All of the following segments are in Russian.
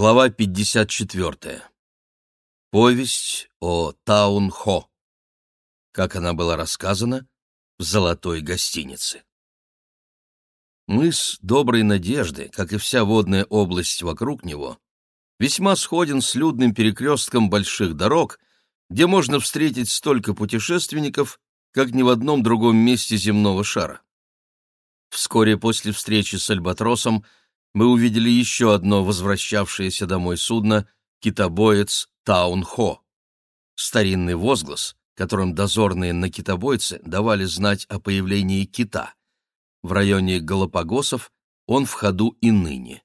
Глава 54. Повесть о Таун-Хо. Как она была рассказана в «Золотой гостинице». Мыс Доброй Надежды, как и вся водная область вокруг него, весьма сходен с людным перекрестком больших дорог, где можно встретить столько путешественников, как ни в одном другом месте земного шара. Вскоре после встречи с Альбатросом мы увидели еще одно возвращавшееся домой судно — китобоец Таун-Хо. Старинный возглас, которым дозорные на китобойце давали знать о появлении кита. В районе Галапагосов он в ходу и ныне.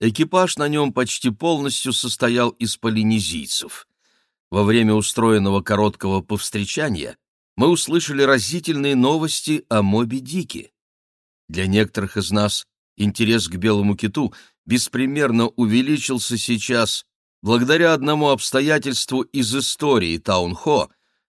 Экипаж на нем почти полностью состоял из полинезийцев. Во время устроенного короткого повстречания мы услышали разительные новости о Моби Дике. Для некоторых из нас интерес к белому киту беспримерно увеличился сейчас благодаря одному обстоятельству из истории Таунхо,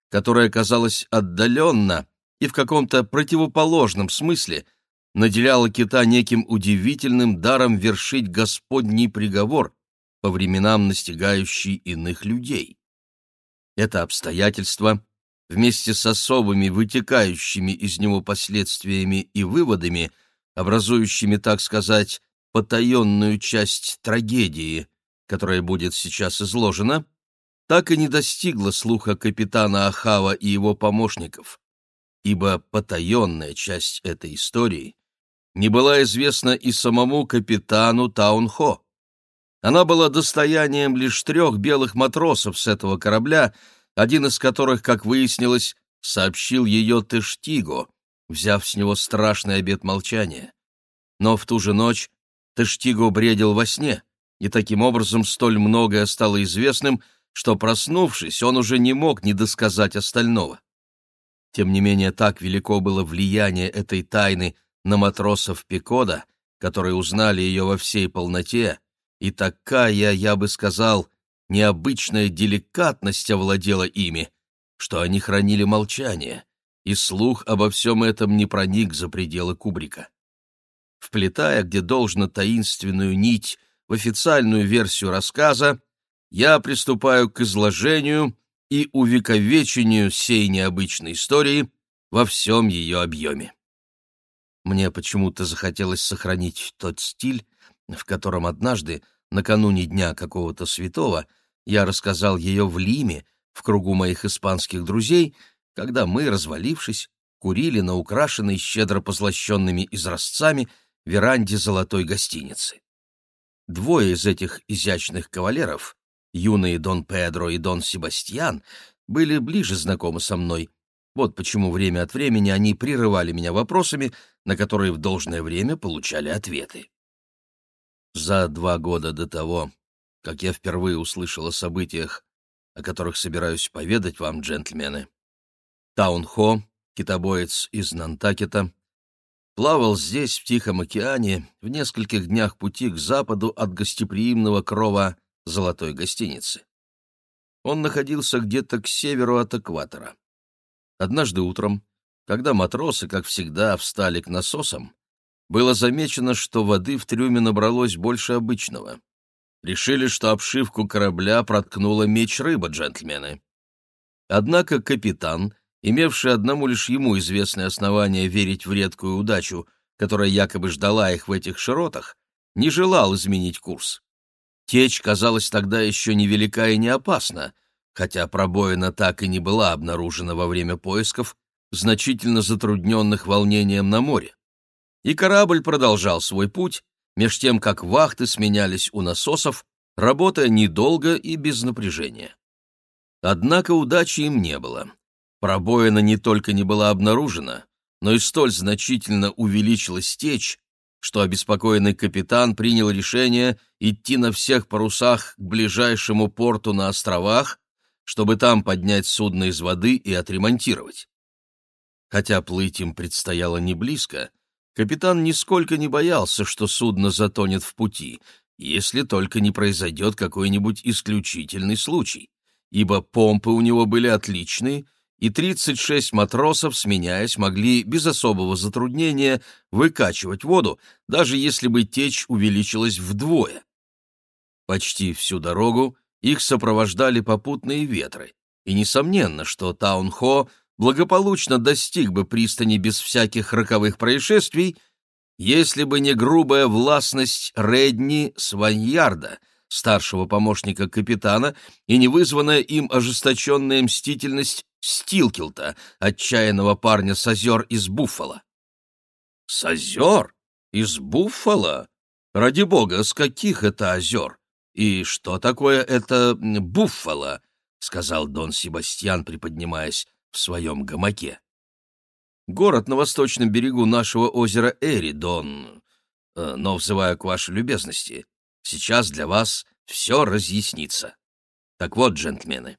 которое казалось отдаленно и в каком-то противоположном смысле наделяло кита неким удивительным даром вершить Господний приговор, по временам настигающий иных людей. Это обстоятельство, вместе с особыми вытекающими из него последствиями и выводами – образующими, так сказать, потаенную часть трагедии, которая будет сейчас изложена, так и не достигла слуха капитана Ахава и его помощников, ибо потаенная часть этой истории не была известна и самому капитану Таунхо. Она была достоянием лишь трех белых матросов с этого корабля, один из которых, как выяснилось, сообщил ее Тештиго, взяв с него страшный обет молчания. Но в ту же ночь Тештиго бредил во сне, и таким образом столь многое стало известным, что, проснувшись, он уже не мог не досказать остального. Тем не менее, так велико было влияние этой тайны на матросов Пикода, которые узнали ее во всей полноте, и такая, я бы сказал, необычная деликатность овладела ими, что они хранили молчание, и слух обо всем этом не проник за пределы кубрика. Вплетая где должно таинственную нить в официальную версию рассказа, я приступаю к изложению и увековечению сей необычной истории во всем ее объеме. Мне почему-то захотелось сохранить тот стиль, в котором однажды, накануне дня какого-то святого, я рассказал ее в Лиме, в кругу моих испанских друзей, когда мы, развалившись, курили на украшенной щедро позлощенными изразцами веранде золотой гостиницы. Двое из этих изящных кавалеров, юные Дон Педро и Дон Себастьян, были ближе знакомы со мной. Вот почему время от времени они прерывали меня вопросами, на которые в должное время получали ответы. За два года до того, как я впервые услышал о событиях, о которых собираюсь поведать вам, джентльмены, Таун-Хо, китобоец из Нантакета, плавал здесь, в Тихом океане, в нескольких днях пути к западу от гостеприимного крова Золотой гостиницы. Он находился где-то к северу от экватора. Однажды утром, когда матросы, как всегда, встали к насосам, было замечено, что воды в трюме набралось больше обычного. Решили, что обшивку корабля проткнула меч рыба, джентльмены. Однако капитан — имевшие одному лишь ему известное основание верить в редкую удачу, которая якобы ждала их в этих широтах, не желал изменить курс. Течь казалась тогда еще невелика и не опасна, хотя пробоина так и не была обнаружена во время поисков, значительно затрудненных волнением на море. И корабль продолжал свой путь, меж тем как вахты сменялись у насосов, работая недолго и без напряжения. Однако удачи им не было. Пробоина не только не была обнаружена, но и столь значительно увеличилась течь, что обеспокоенный капитан принял решение идти на всех парусах к ближайшему порту на островах, чтобы там поднять судно из воды и отремонтировать. Хотя плыть им предстояло не близко, капитан нисколько не боялся, что судно затонет в пути, если только не произойдет какой-нибудь исключительный случай, ибо помпы у него были отличные, и 36 матросов, сменяясь, могли без особого затруднения выкачивать воду, даже если бы течь увеличилась вдвое. Почти всю дорогу их сопровождали попутные ветры, и несомненно, что Таунхо благополучно достиг бы пристани без всяких роковых происшествий, если бы не грубая властность Редни Сваньярда, старшего помощника капитана, и не вызванная им ожесточенная мстительность Стилкилта, отчаянного парня с озер из Буффало. «С озер? Из Буффало? Ради бога, с каких это озер? И что такое это Буффало?» — сказал Дон Себастьян, приподнимаясь в своем гамаке. «Город на восточном берегу нашего озера Эри, Дон. Э, но, взываю к вашей любезности, сейчас для вас все разъяснится. Так вот, джентльмены,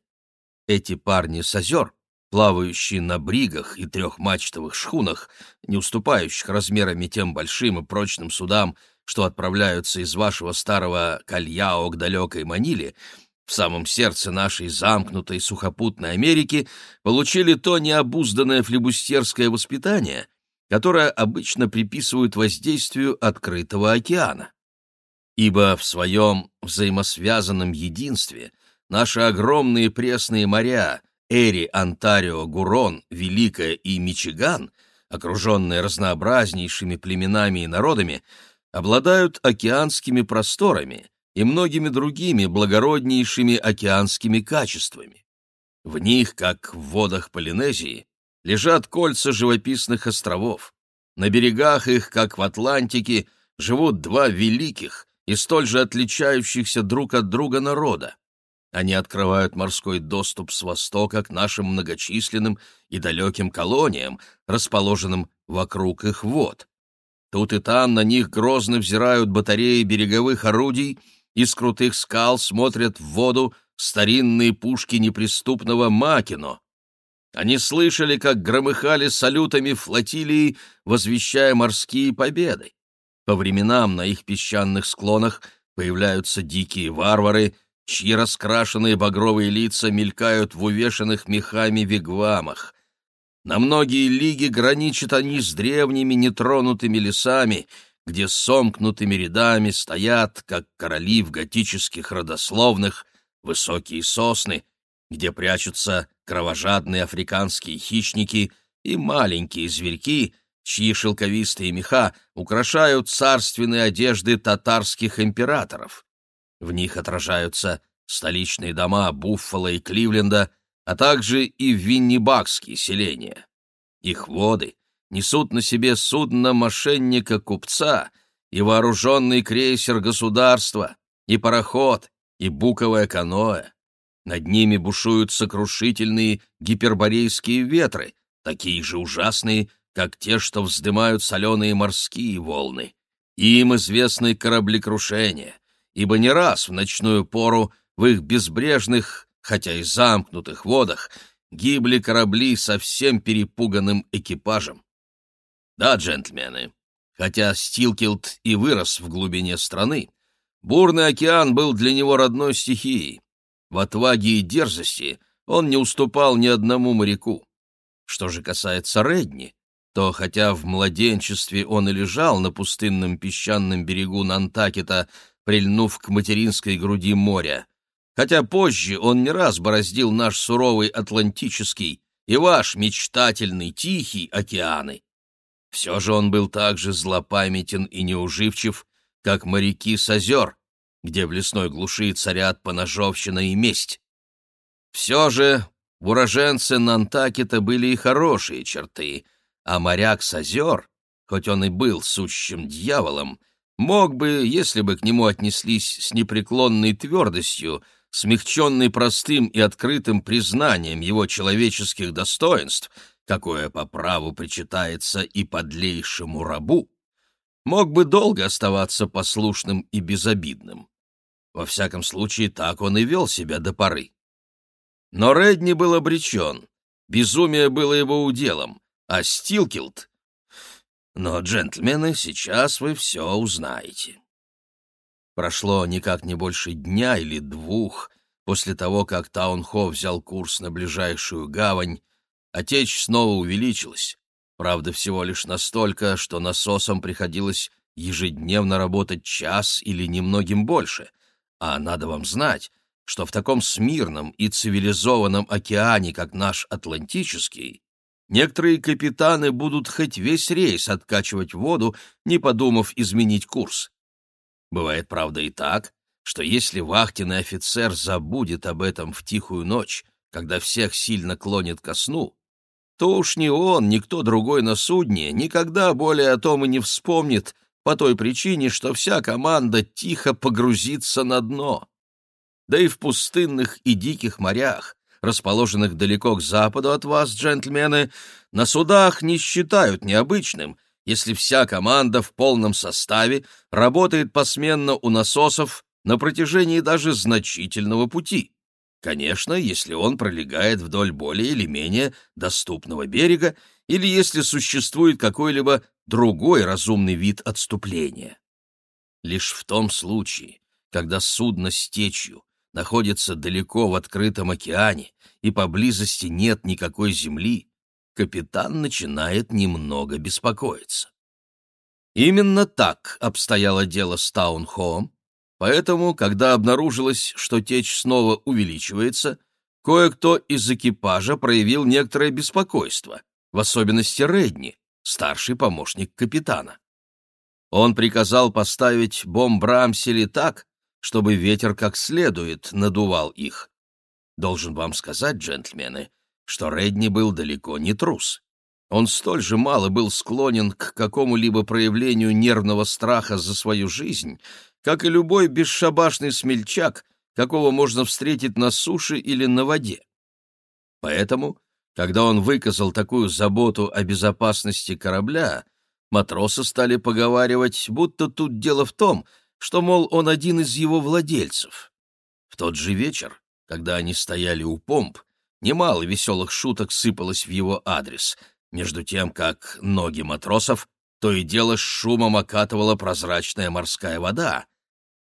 эти парни с озер, плавающие на бригах и трехмачтовых шхунах, не уступающих размерами тем большим и прочным судам, что отправляются из вашего старого Кальяо к далекой Маниле, в самом сердце нашей замкнутой сухопутной Америки получили то необузданное флебустерское воспитание, которое обычно приписывают воздействию открытого океана. Ибо в своем взаимосвязанном единстве наши огромные пресные моря Эри, Онтарио, Гурон, Великая и Мичиган, окруженные разнообразнейшими племенами и народами, обладают океанскими просторами и многими другими благороднейшими океанскими качествами. В них, как в водах Полинезии, лежат кольца живописных островов. На берегах их, как в Атлантике, живут два великих и столь же отличающихся друг от друга народа. Они открывают морской доступ с востока к нашим многочисленным и далеким колониям, расположенным вокруг их вод. Тут и там на них грозно взирают батареи береговых орудий, и с крутых скал смотрят в воду старинные пушки неприступного Макино. Они слышали, как громыхали салютами флотилии, возвещая морские победы. По временам на их песчаных склонах появляются дикие варвары, чьи раскрашенные багровые лица мелькают в увешанных мехами вигвамах. На многие лиги граничат они с древними нетронутыми лесами, где сомкнутыми рядами стоят, как короли в готических родословных, высокие сосны, где прячутся кровожадные африканские хищники и маленькие зверьки, чьи шелковистые меха украшают царственные одежды татарских императоров. В них отражаются столичные дома Буффало и Кливленда, а также и виннибакские селения. Их воды несут на себе судно мошенника-купца и вооруженный крейсер государства, и пароход, и буковое каноэ. Над ними бушуют сокрушительные гиперборейские ветры, такие же ужасные, как те, что вздымают соленые морские волны. Им известны кораблекрушения, ибо не раз в ночную пору в их безбрежных, хотя и замкнутых водах, гибли корабли со всем перепуганным экипажем. Да, джентльмены, хотя Стилкилд и вырос в глубине страны, бурный океан был для него родной стихией. В отваге и дерзости он не уступал ни одному моряку. Что же касается Редни, то хотя в младенчестве он и лежал на пустынном песчаном берегу Нантакета, прильнув к материнской груди моря, хотя позже он не раз бороздил наш суровый Атлантический и ваш мечтательный Тихий океаны. Все же он был так же злопамятен и неуживчив, как моряки с озер, где в лесной глуши царят поножовщина и месть. Все же в уроженце Нантакета были и хорошие черты, а моряк с озер, хоть он и был сущим дьяволом, мог бы, если бы к нему отнеслись с непреклонной твердостью, смягченный простым и открытым признанием его человеческих достоинств, какое по праву причитается и подлейшему рабу, мог бы долго оставаться послушным и безобидным. Во всяком случае, так он и вел себя до поры. Но Редни был обречен, безумие было его уделом, а Стилкилд но, джентльмены, сейчас вы все узнаете. Прошло никак не больше дня или двух после того, как Таунхо взял курс на ближайшую гавань, а течь снова увеличилась. Правда, всего лишь настолько, что насосам приходилось ежедневно работать час или немногим больше, А надо вам знать, что в таком смирном и цивилизованном океане, как наш Атлантический, некоторые капитаны будут хоть весь рейс откачивать воду, не подумав изменить курс. Бывает, правда, и так, что если вахтенный офицер забудет об этом в тихую ночь, когда всех сильно клонит ко сну, то уж ни он, ни кто другой на судне никогда более о том и не вспомнит, по той причине, что вся команда тихо погрузится на дно. Да и в пустынных и диких морях, расположенных далеко к западу от вас, джентльмены, на судах не считают необычным, если вся команда в полном составе работает посменно у насосов на протяжении даже значительного пути. Конечно, если он пролегает вдоль более или менее доступного берега или если существует какой-либо другой разумный вид отступления. Лишь в том случае, когда судно с течью находится далеко в открытом океане и поблизости нет никакой земли, капитан начинает немного беспокоиться. Именно так обстояло дело с «Таун-Хо», поэтому, когда обнаружилось, что течь снова увеличивается, кое-кто из экипажа проявил некоторое беспокойство, в особенности Редни, старший помощник капитана. Он приказал поставить бомбрамсели так, чтобы ветер как следует надувал их. Должен вам сказать, джентльмены, что Редни был далеко не трус. Он столь же мало был склонен к какому-либо проявлению нервного страха за свою жизнь, как и любой бесшабашный смельчак, какого можно встретить на суше или на воде. Поэтому когда он выказал такую заботу о безопасности корабля, матросы стали поговаривать, будто тут дело в том, что, мол, он один из его владельцев. В тот же вечер, когда они стояли у помп, немало веселых шуток сыпалось в его адрес, между тем, как ноги матросов то и дело с шумом окатывала прозрачная морская вода.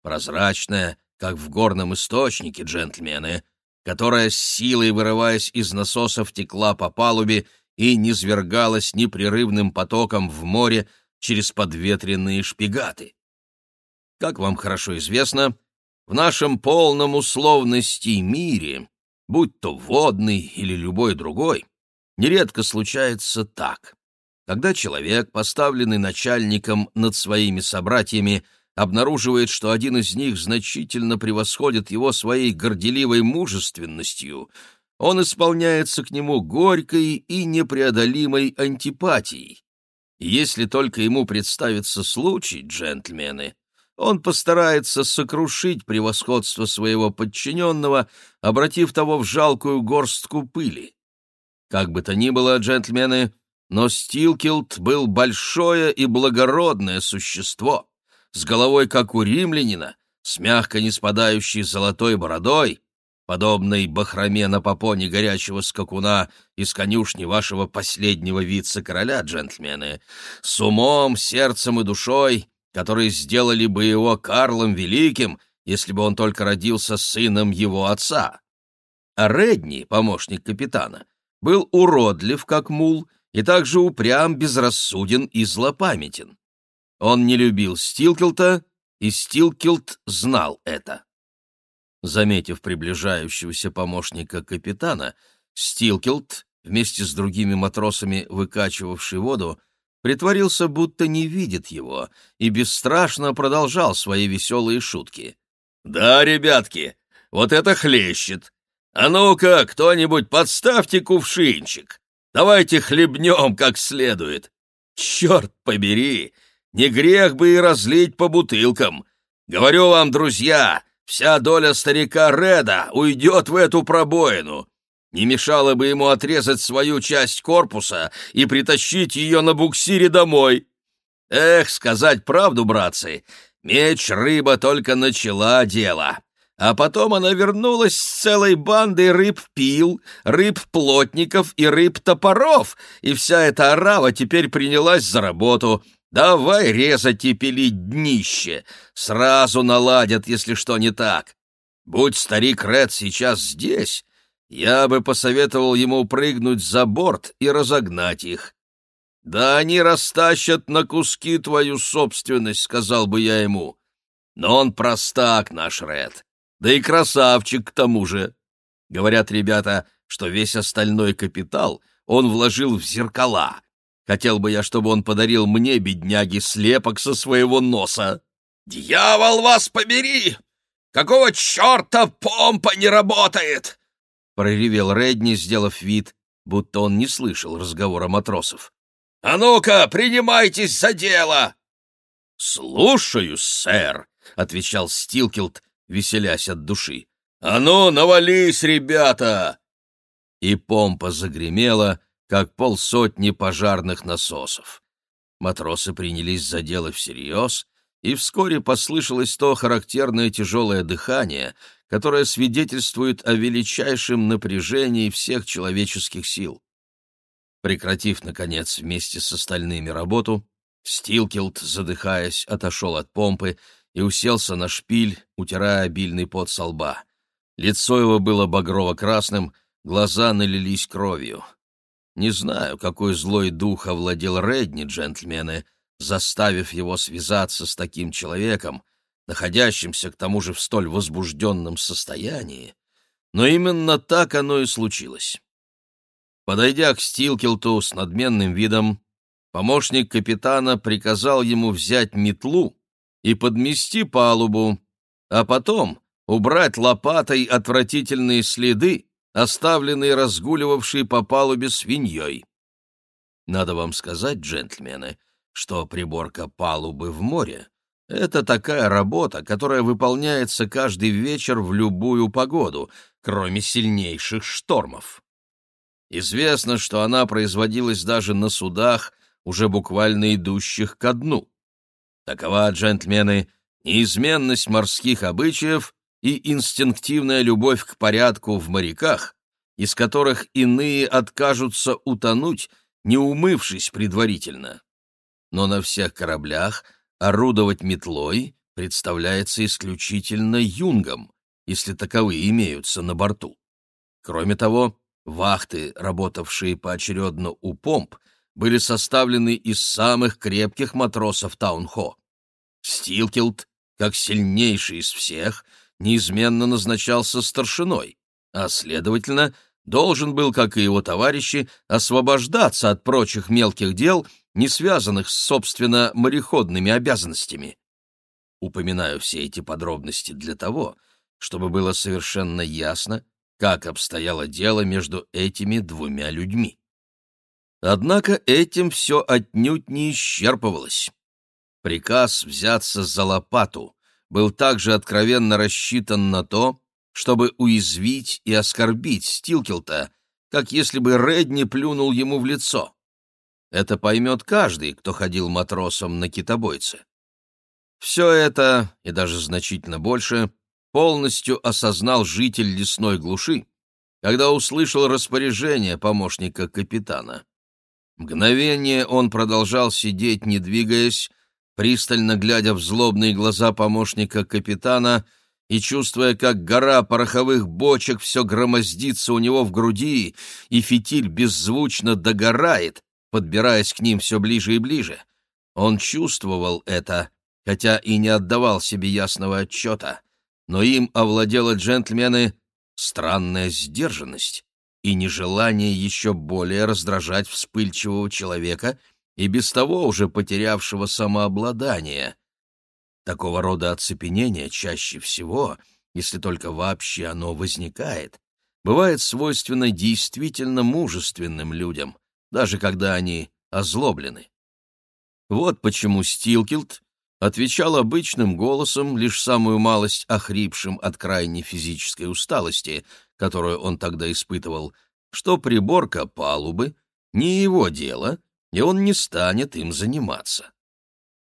Прозрачная, как в горном источнике, джентльмены — которая с силой, вырываясь из насосов, текла по палубе и низвергалась непрерывным потоком в море через подветренные шпигаты. Как вам хорошо известно, в нашем полном условности мире, будь то водный или любой другой, нередко случается так. Когда человек, поставленный начальником над своими собратьями, обнаруживает, что один из них значительно превосходит его своей горделивой мужественностью, он исполняется к нему горькой и непреодолимой антипатией. И если только ему представится случай, джентльмены, он постарается сокрушить превосходство своего подчиненного, обратив того в жалкую горстку пыли. Как бы то ни было, джентльмены, но Стилкилд был большое и благородное существо — с головой, как у римлянина, с мягко не спадающей золотой бородой, подобной бахроме на попоне горячего скакуна из конюшни вашего последнего вице-короля, джентльмены, с умом, сердцем и душой, которые сделали бы его Карлом Великим, если бы он только родился сыном его отца. А Редни, помощник капитана, был уродлив, как мул, и также упрям, безрассуден и злопамятен. Он не любил Стилкелта, и Стилкелт знал это. Заметив приближающегося помощника капитана, Стилкелт, вместе с другими матросами, выкачивавший воду, притворился, будто не видит его, и бесстрашно продолжал свои веселые шутки. «Да, ребятки, вот это хлещет! А ну-ка, кто-нибудь подставьте кувшинчик! Давайте хлебнем как следует! Черт побери! Не грех бы и разлить по бутылкам. Говорю вам, друзья, вся доля старика Реда уйдет в эту пробоину. Не мешало бы ему отрезать свою часть корпуса и притащить ее на буксире домой. Эх, сказать правду, братцы, меч-рыба только начала дело. А потом она вернулась с целой бандой рыб-пил, рыб-плотников и рыб-топоров, и вся эта орава теперь принялась за работу — Давай резать и пилить днище. Сразу наладят, если что не так. Будь старик Ред сейчас здесь, я бы посоветовал ему прыгнуть за борт и разогнать их. Да они растащат на куски твою собственность, сказал бы я ему. Но он простак, наш Ред. да и красавчик к тому же. Говорят ребята, что весь остальной капитал он вложил в зеркала. Хотел бы я, чтобы он подарил мне, бедняги, слепок со своего носа. «Дьявол вас побери! Какого черта помпа не работает?» Проревел Редни, сделав вид, будто он не слышал разговора матросов. «А ну-ка, принимайтесь за дело!» «Слушаюсь, сэр», — отвечал Стилкилд, веселясь от души. «А ну, навались, ребята!» И помпа загремела, как полсотни пожарных насосов. Матросы принялись за дело всерьез, и вскоре послышалось то характерное тяжелое дыхание, которое свидетельствует о величайшем напряжении всех человеческих сил. Прекратив, наконец, вместе с остальными работу, Стилкилд, задыхаясь, отошел от помпы и уселся на шпиль, утирая обильный пот со лба. Лицо его было багрово-красным, глаза налились кровью. Не знаю, какой злой дух овладел Редни, джентльмены, заставив его связаться с таким человеком, находящимся к тому же в столь возбужденном состоянии, но именно так оно и случилось. Подойдя к Стилкилту с надменным видом, помощник капитана приказал ему взять метлу и подмести палубу, а потом убрать лопатой отвратительные следы, оставленные разгуливавшей по палубе свиньей. Надо вам сказать, джентльмены, что приборка палубы в море — это такая работа, которая выполняется каждый вечер в любую погоду, кроме сильнейших штормов. Известно, что она производилась даже на судах, уже буквально идущих ко дну. Такова, джентльмены, неизменность морских обычаев и инстинктивная любовь к порядку в моряках, из которых иные откажутся утонуть, не умывшись предварительно но на всех кораблях орудовать метлой представляется исключительно юнгом, если таковые имеются на борту. Кроме того, вахты, работавшие поочередно у помп, были составлены из самых крепких матросов Таунхо. Стилкилд, как сильнейший из всех, неизменно назначался старшиной, а, следовательно, должен был, как и его товарищи, освобождаться от прочих мелких дел не связанных с, собственно, мореходными обязанностями. Упоминаю все эти подробности для того, чтобы было совершенно ясно, как обстояло дело между этими двумя людьми. Однако этим все отнюдь не исчерпывалось. Приказ взяться за лопату был также откровенно рассчитан на то, чтобы уязвить и оскорбить Стилкелта, как если бы Редни плюнул ему в лицо. Это поймет каждый, кто ходил матросом на китобойце. Все это, и даже значительно больше, полностью осознал житель лесной глуши, когда услышал распоряжение помощника капитана. Мгновение он продолжал сидеть, не двигаясь, пристально глядя в злобные глаза помощника капитана и чувствуя, как гора пороховых бочек все громоздится у него в груди, и фитиль беззвучно догорает, подбираясь к ним все ближе и ближе. Он чувствовал это, хотя и не отдавал себе ясного отчета, но им овладела джентльмены странная сдержанность и нежелание еще более раздражать вспыльчивого человека и без того уже потерявшего самообладание. Такого рода оцепенение чаще всего, если только вообще оно возникает, бывает свойственно действительно мужественным людям, даже когда они озлоблены. Вот почему Стилкилд отвечал обычным голосом, лишь самую малость охрипшим от крайней физической усталости, которую он тогда испытывал, что приборка палубы не его дело, и он не станет им заниматься.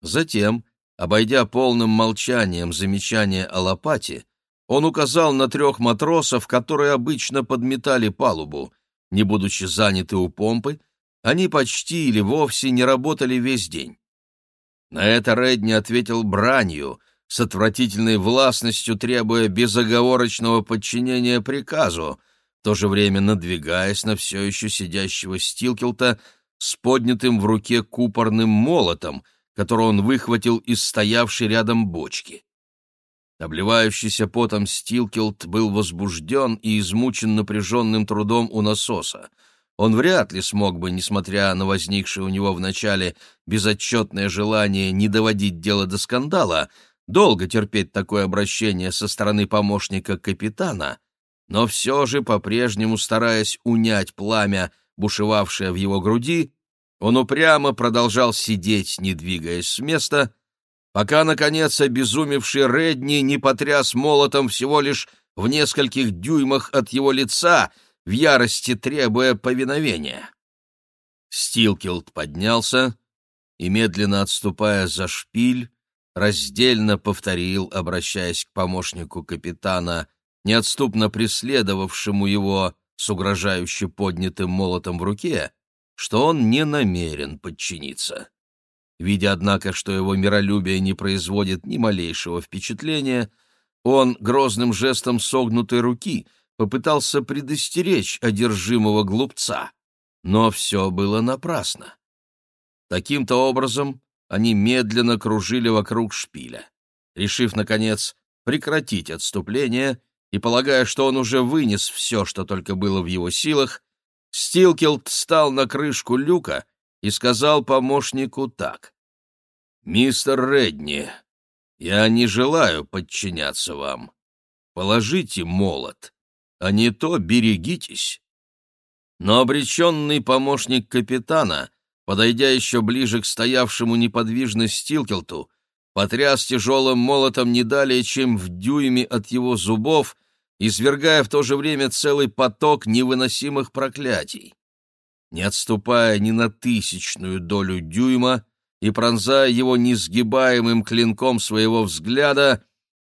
Затем, обойдя полным молчанием замечание о лопате, он указал на трех матросов, которые обычно подметали палубу, не будучи заняты у помпы, они почти или вовсе не работали весь день. На это Редни ответил бранью, с отвратительной властностью требуя безоговорочного подчинения приказу, в то же время надвигаясь на все еще сидящего Стилкелта с поднятым в руке купорным молотом, который он выхватил из стоявшей рядом бочки. Обливающийся потом Стилкелт был возбужден и измучен напряженным трудом у насоса. Он вряд ли смог бы, несмотря на возникшее у него вначале безотчетное желание не доводить дело до скандала, долго терпеть такое обращение со стороны помощника капитана, но все же, по-прежнему стараясь унять пламя, бушевавшее в его груди, он упрямо продолжал сидеть, не двигаясь с места, пока, наконец, обезумевший Редни не потряс молотом всего лишь в нескольких дюймах от его лица, в ярости требуя повиновения. Стилкилд поднялся и, медленно отступая за шпиль, раздельно повторил, обращаясь к помощнику капитана, неотступно преследовавшему его с угрожающе поднятым молотом в руке, что он не намерен подчиниться. Видя, однако, что его миролюбие не производит ни малейшего впечатления, он грозным жестом согнутой руки попытался предостеречь одержимого глупца, но все было напрасно. Таким-то образом они медленно кружили вокруг шпиля. Решив, наконец, прекратить отступление и полагая, что он уже вынес все, что только было в его силах, Стилкелд встал на крышку люка и сказал помощнику так. «Мистер Редни, я не желаю подчиняться вам. Положите молот, а не то берегитесь». Но обреченный помощник капитана, подойдя еще ближе к стоявшему неподвижно Стилкелту, потряс тяжелым молотом не далее, чем в дюйме от его зубов, извергая в то же время целый поток невыносимых проклятий. Не отступая ни на тысячную долю дюйма и пронзая его несгибаемым клинком своего взгляда,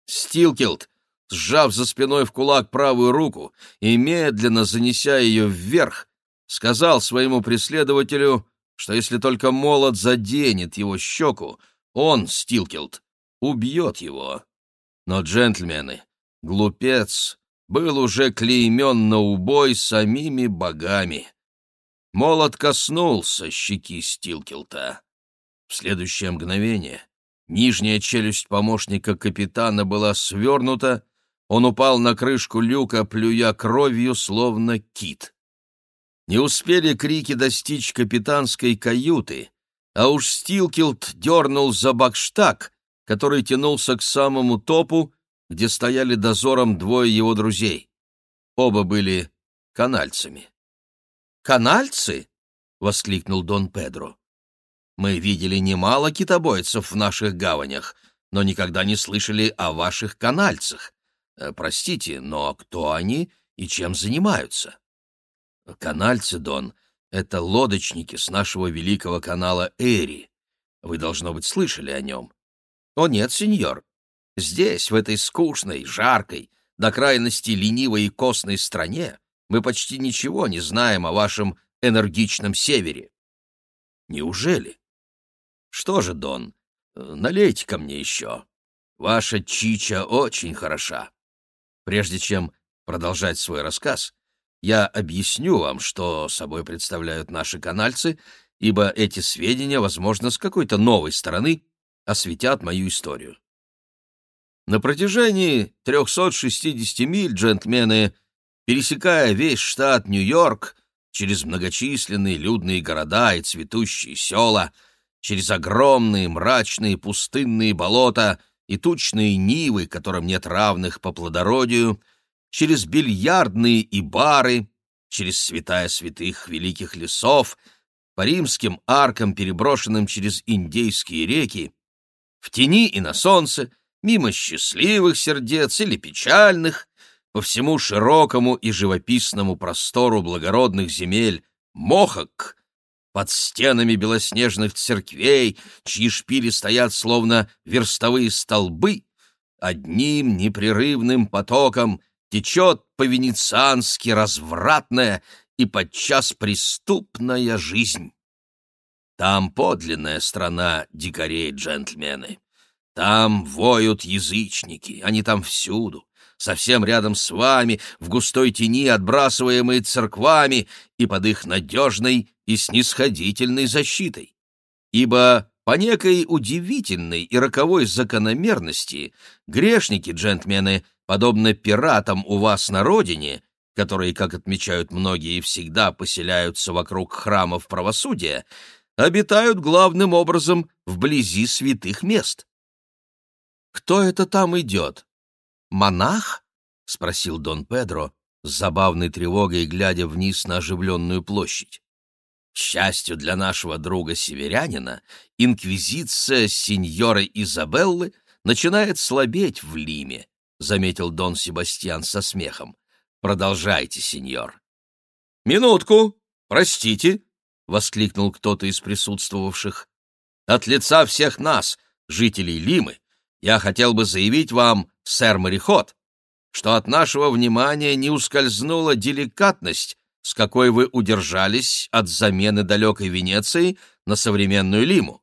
Стилкилд, сжав за спиной в кулак правую руку и медленно занеся ее вверх, сказал своему преследователю, что если только молот заденет его щеку, он, Стилкилд, убьет его. Но, джентльмены, глупец был уже клеймен на убой самими богами. Молот коснулся щеки Стилкилта. В следующее мгновение нижняя челюсть помощника капитана была свернута, он упал на крышку люка, плюя кровью, словно кит. Не успели крики достичь капитанской каюты, а уж Стилкилд дернул за бакштаг, который тянулся к самому топу, где стояли дозором двое его друзей. Оба были канальцами. «Канальцы?» — воскликнул Дон Педро. «Мы видели немало китобойцев в наших гаванях, но никогда не слышали о ваших канальцах. Э, простите, но кто они и чем занимаются?» «Канальцы, Дон, это лодочники с нашего великого канала Эри. Вы, должно быть, слышали о нем. О нет, сеньор. Здесь, в этой скучной, жаркой, до крайности ленивой и костной стране, мы почти ничего не знаем о вашем энергичном севере. Неужели? Что же, Дон, налейте ко мне еще. Ваша чича очень хороша. Прежде чем продолжать свой рассказ, я объясню вам, что собой представляют наши канальцы, ибо эти сведения, возможно, с какой-то новой стороны осветят мою историю. На протяжении 360 миль джентльмены, пересекая весь штат Нью-Йорк, через многочисленные людные города и цветущие села, через огромные мрачные пустынные болота и тучные нивы, которым нет равных по плодородию, через бильярдные и бары, через святая святых великих лесов, по римским аркам, переброшенным через индейские реки, в тени и на солнце, мимо счастливых сердец или печальных, по всему широкому и живописному простору благородных земель Мохок, под стенами белоснежных церквей, чьи шпили стоят словно верстовые столбы, одним непрерывным потоком течет по-венециански развратная и подчас преступная жизнь. Там подлинная страна дикарей, джентльмены. Там воют язычники, они там всюду, совсем рядом с вами, в густой тени, отбрасываемые церквами и под их надежной и снисходительной защитой. Ибо по некой удивительной и роковой закономерности грешники, джентльмены, подобно пиратам у вас на родине, которые, как отмечают многие, всегда поселяются вокруг храмов правосудия, обитают главным образом вблизи святых мест. «Кто это там идет? Монах?» — спросил Дон Педро, с забавной тревогой глядя вниз на оживленную площадь. К счастью для нашего друга-северянина, инквизиция сеньоры Изабеллы начинает слабеть в Лиме, — заметил Дон Себастьян со смехом. Продолжайте, сеньор. Минутку, простите, воскликнул кто-то из присутствовавших. От лица всех нас, жителей Лимы, я хотел бы заявить вам, сэр Мореход, что от нашего внимания не ускользнула деликатность, с какой вы удержались от замены далекой Венеции на современную Лиму.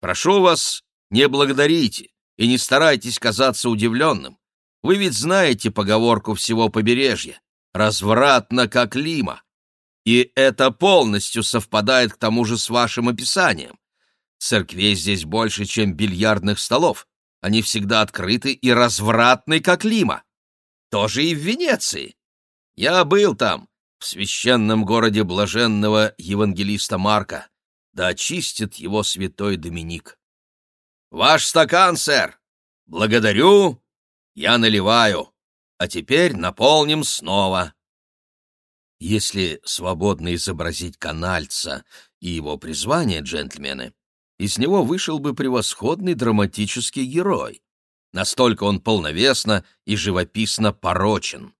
Прошу вас, не благодарите и не старайтесь казаться удивленным. Вы ведь знаете поговорку всего побережья «развратно, как Лима». И это полностью совпадает к тому же с вашим описанием. Церквей здесь больше, чем бильярдных столов. Они всегда открыты и развратны, как Лима. Тоже и в Венеции. Я был там, в священном городе блаженного евангелиста Марка. Да очистит его святой Доминик. «Ваш стакан, сэр! Благодарю я наливаю, а теперь наполним снова. Если свободно изобразить канальца и его призвание, джентльмены, из него вышел бы превосходный драматический герой. Настолько он полновесно и живописно порочен.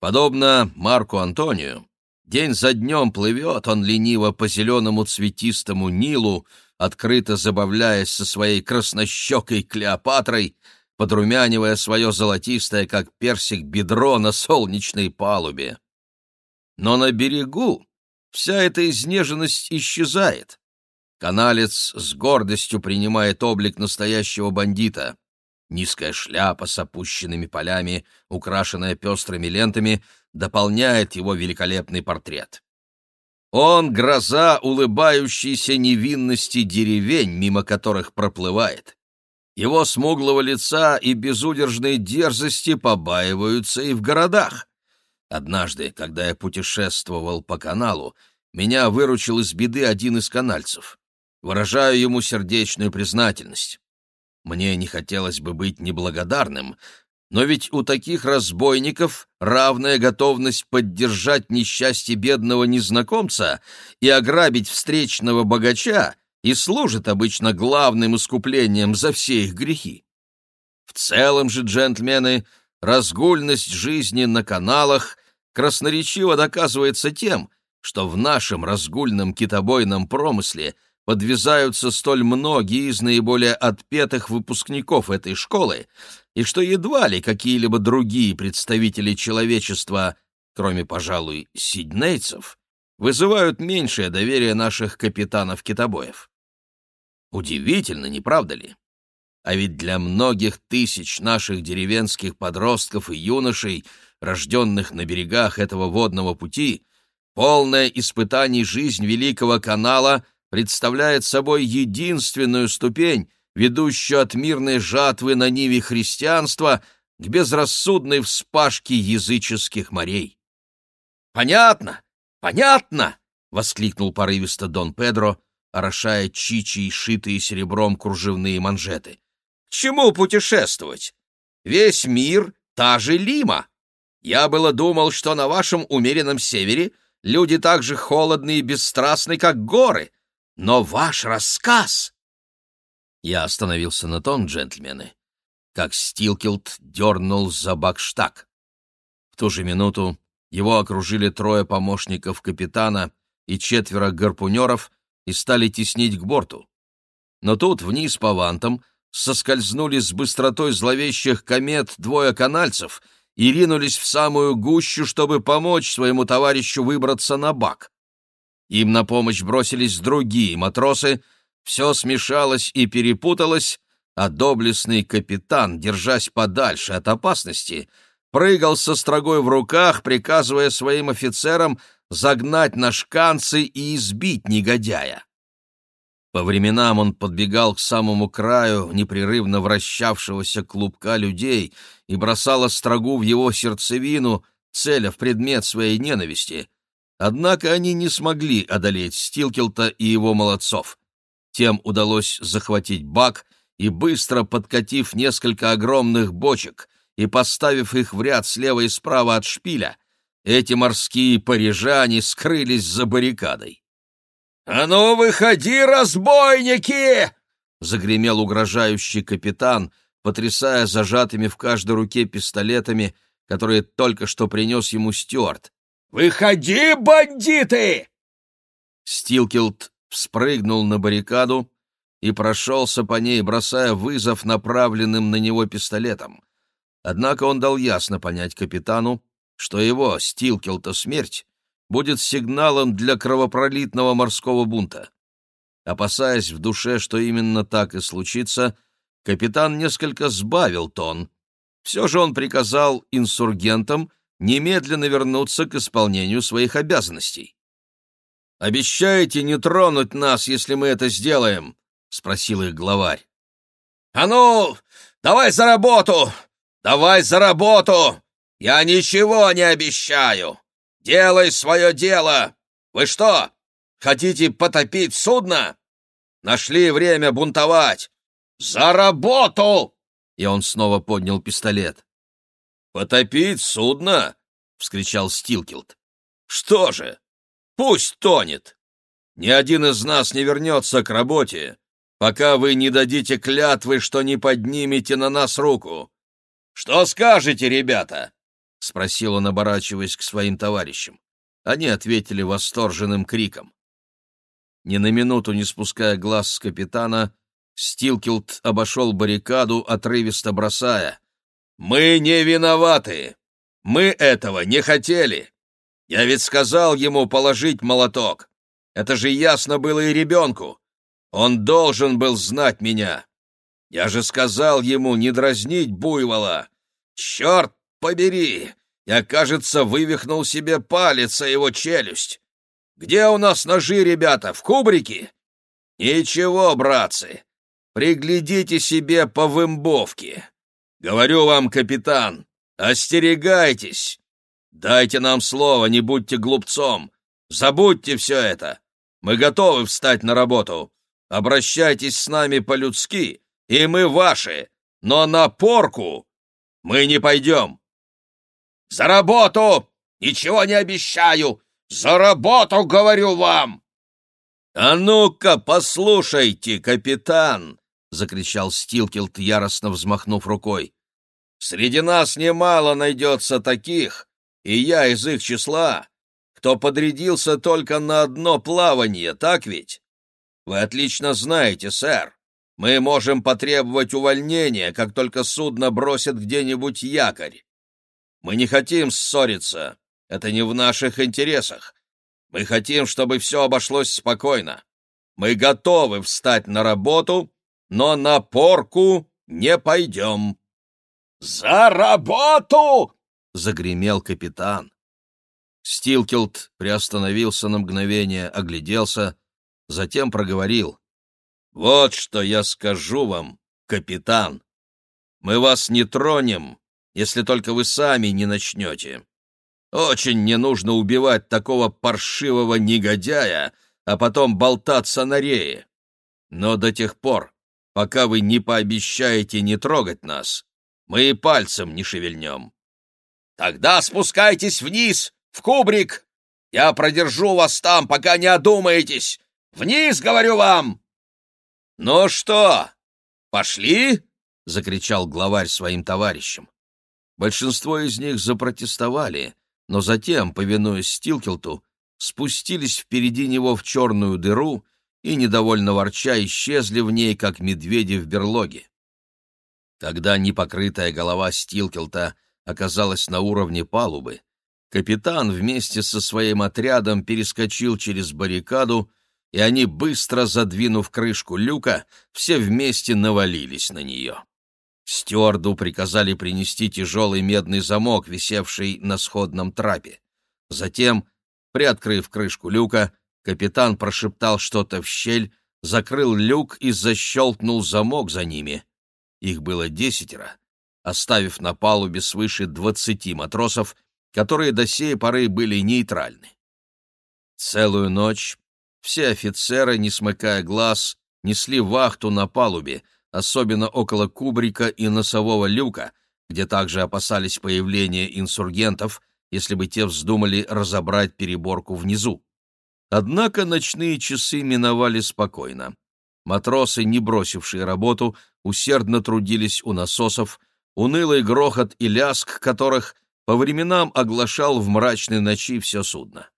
Подобно Марку Антонию, день за днем плывет он лениво по зеленому цветистому Нилу, открыто забавляясь со своей краснощекой Клеопатрой, подрумянивая свое золотистое, как персик, бедро на солнечной палубе. Но на берегу вся эта изнеженность исчезает. Каналец с гордостью принимает облик настоящего бандита. Низкая шляпа с опущенными полями, украшенная пестрыми лентами, дополняет его великолепный портрет. Он — гроза улыбающейся невинности деревень, мимо которых проплывает. Его смуглого лица и безудержной дерзости побаиваются и в городах. Однажды, когда я путешествовал по каналу, меня выручил из беды один из канальцев. Выражаю ему сердечную признательность. Мне не хотелось бы быть неблагодарным, но ведь у таких разбойников равная готовность поддержать несчастье бедного незнакомца и ограбить встречного богача и служит обычно главным искуплением за все их грехи. В целом же, джентльмены, разгульность жизни на каналах красноречиво доказывается тем, что в нашем разгульном китобойном промысле подвязаются столь многие из наиболее отпетых выпускников этой школы, и что едва ли какие-либо другие представители человечества, кроме, пожалуй, сиднейцев, вызывают меньшее доверие наших капитанов-китобоев. Удивительно, не правда ли? А ведь для многих тысяч наших деревенских подростков и юношей, рожденных на берегах этого водного пути, полное испытаний жизнь Великого канала представляет собой единственную ступень, ведущую от мирной жатвы на ниве христианства к безрассудной вспашке языческих морей. «Понятно! Понятно!» — воскликнул порывисто Дон Педро, орошая чичи, шитые серебром кружевные манжеты. «К чему путешествовать? Весь мир — та же Лима. Я было думал, что на вашем умеренном севере люди так же холодны и бесстрастны, как горы. Но ваш рассказ...» Я остановился на том, джентльмены, как Стилкилд дернул за бакштаг. В ту же минуту его окружили трое помощников капитана и четверо гарпунеров, и стали теснить к борту. Но тут вниз по вантам соскользнули с быстротой зловещих комет двое канальцев и ринулись в самую гущу, чтобы помочь своему товарищу выбраться на бак. Им на помощь бросились другие матросы, все смешалось и перепуталось, а доблестный капитан, держась подальше от опасности, прыгал со строгой в руках, приказывая своим офицерам загнать на шканцы и избить негодяя. По временам он подбегал к самому краю непрерывно вращавшегося клубка людей и бросал острогу в его сердцевину, целя в предмет своей ненависти. Однако они не смогли одолеть Стилкелта и его молодцов. Тем удалось захватить бак и, быстро подкатив несколько огромных бочек и поставив их в ряд слева и справа от шпиля, эти морские парижане скрылись за баррикадой. «А ну, выходи, разбойники!» — загремел угрожающий капитан, потрясая зажатыми в каждой руке пистолетами, которые только что принес ему Стюарт. «Выходи, бандиты!» Стилкилд вспрыгнул на баррикаду и прошелся по ней, бросая вызов направленным на него пистолетом. Однако он дал ясно понять капитану, что его, Стилкилта, смерть будет сигналом для кровопролитного морского бунта. Опасаясь в душе, что именно так и случится, капитан несколько сбавил тон. Все же он приказал инсургентам немедленно вернуться к исполнению своих обязанностей. «Обещаете не тронуть нас, если мы это сделаем?» — спросил их главарь. «А ну, давай за работу! Давай за работу! Я ничего не обещаю!» «Делай свое дело! Вы что, хотите потопить судно? Нашли время бунтовать! За работу!» И он снова поднял пистолет. «Потопить судно?» — вскричал Стилкилд. «Что же? Пусть тонет! Ни один из нас не вернется к работе, пока вы не дадите клятвы, что не поднимете на нас руку. Что скажете, ребята?» — спросил он, оборачиваясь к своим товарищам. Они ответили восторженным криком. Ни на минуту не спуская глаз с капитана, Стилкилд обошел баррикаду, отрывисто бросая. «Мы не виноваты! Мы этого не хотели! Я ведь сказал ему положить молоток! Это же ясно было и ребенку! Он должен был знать меня! Я же сказал ему не дразнить буйвола! Черт побери! Я, кажется, вывихнул себе палец о его челюсть. Где у нас ножи, ребята, в кубрике? Ничего, братцы, приглядите себе по вымбовке. Говорю вам, капитан, остерегайтесь. Дайте нам слово, не будьте глупцом. Забудьте все это. Мы готовы встать на работу. Обращайтесь с нами по-людски, и мы ваши, но на порку мы не пойдем. «За работу! Ничего не обещаю! За работу, говорю вам!» «А ну-ка, послушайте, капитан!» — закричал Стилкилд, яростно взмахнув рукой. «Среди нас немало найдется таких, и я из их числа, кто подрядился только на одно плавание, так ведь? Вы отлично знаете, сэр, мы можем потребовать увольнения, как только судно бросит где-нибудь якорь. Мы не хотим ссориться. Это не в наших интересах. Мы хотим, чтобы все обошлось спокойно. Мы готовы встать на работу, но на порку не пойдем. «За работу!» — загремел капитан. Стилкилд приостановился на мгновение, огляделся, затем проговорил. «Вот что я скажу вам, капитан. Мы вас не тронем, если только вы сами не начнете. Очень не нужно убивать такого паршивого негодяя, а потом болтаться на рее. Но до тех пор, пока вы не пообещаете не трогать нас, мы и пальцем не шевельнем. Тогда спускайтесь вниз, в кубрик. Я продержу вас там, пока не одумаетесь. Вниз, говорю вам! Ну что, пошли? — закричал главарь своим товарищам. Большинство из них запротестовали, но затем, повинуясь Стилкелту, спустились впереди него в черную дыру и, недовольно ворча, исчезли в ней, как медведи в берлоге. Когда непокрытая голова Стилкелта оказалась на уровне палубы, капитан вместе со своим отрядом перескочил через баррикаду, и они, быстро задвинув крышку люка, все вместе навалились на нее. Стюарду приказали принести тяжелый медный замок, висевший на сходном трапе. Затем, приоткрыв крышку люка, капитан прошептал что-то в щель, закрыл люк и защелкнул замок за ними. Их было десятеро, оставив на палубе свыше двадцати матросов, которые до сей поры были нейтральны. Целую ночь все офицеры, не смыкая глаз, несли вахту на палубе, особенно около кубрика и носового люка, где также опасались появления инсургентов, если бы те вздумали разобрать переборку внизу. Однако ночные часы миновали спокойно. Матросы, не бросившие работу, усердно трудились у насосов, унылый грохот и ляск которых по временам оглашал в мрачной ночи все судно.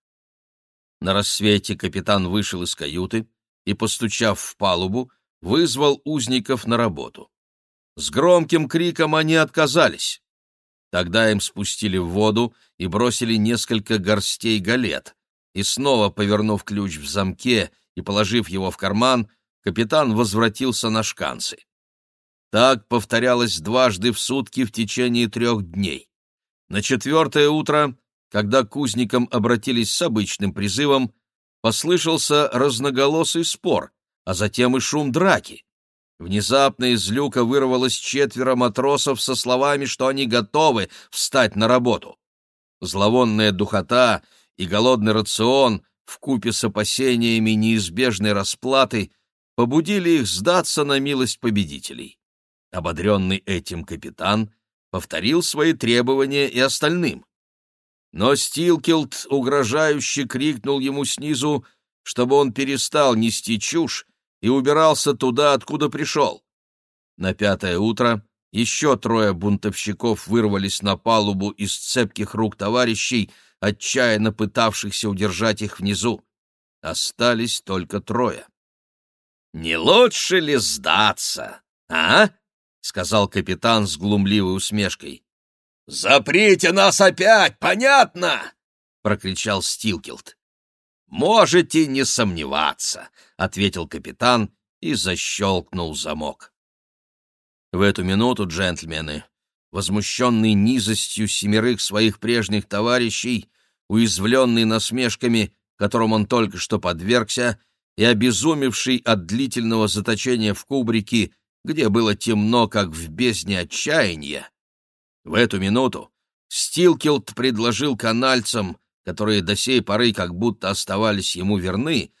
На рассвете капитан вышел из каюты и, постучав в палубу, вызвал узников на работу. С громким криком они отказались. Тогда им спустили в воду и бросили несколько горстей галет, и снова, повернув ключ в замке и положив его в карман, капитан возвратился на шканцы. Так повторялось дважды в сутки в течение трех дней. На четвертое утро, когда к узникам обратились с обычным призывом, послышался разноголосый спор, а затем и шум драки. Внезапно из люка вырвалось четверо матросов со словами, что они готовы встать на работу. Зловонная духота и голодный рацион в купе с опасениями неизбежной расплаты побудили их сдаться на милость победителей. Ободренный этим капитан повторил свои требования и остальным. Но Стилкилд угрожающе крикнул ему снизу, чтобы он перестал нести чушь и убирался туда, откуда пришел. На пятое утро еще трое бунтовщиков вырвались на палубу из цепких рук товарищей, отчаянно пытавшихся удержать их внизу. Остались только трое. «Не лучше ли сдаться, а?» — сказал капитан с глумливой усмешкой. «Заприте нас опять, понятно?» — прокричал Стилкилд. «Можете не сомневаться», — ответил капитан и защелкнул замок. В эту минуту, джентльмены, возмущенный низостью семерых своих прежних товарищей, уязвленный насмешками, которым он только что подвергся, и обезумевший от длительного заточения в кубрике, где было темно, как в бездне отчаяния, в эту минуту Стилкилд предложил канальцам, которые до сей поры как будто оставались ему верны,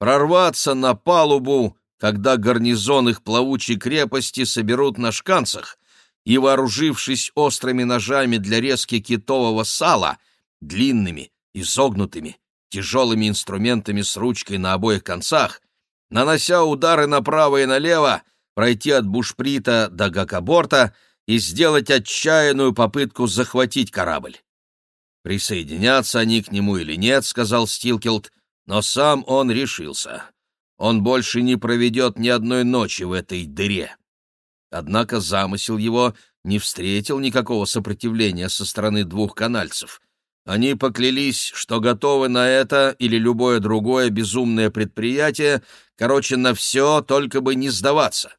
прорваться на палубу, когда гарнизон их плавучей крепости соберут на шканцах, и, вооружившись острыми ножами для резки китового сала, длинными, изогнутыми, тяжелыми инструментами с ручкой на обоих концах, нанося удары направо и налево, пройти от бушприта до гакоборта — и сделать отчаянную попытку захватить корабль. Присоединятся они к нему или нет, сказал Стилкелд, но сам он решился. Он больше не проведет ни одной ночи в этой дыре. Однако замысел его не встретил никакого сопротивления со стороны двух канальцев. Они поклялись, что готовы на это или любое другое безумное предприятие, короче, на все, только бы не сдаваться.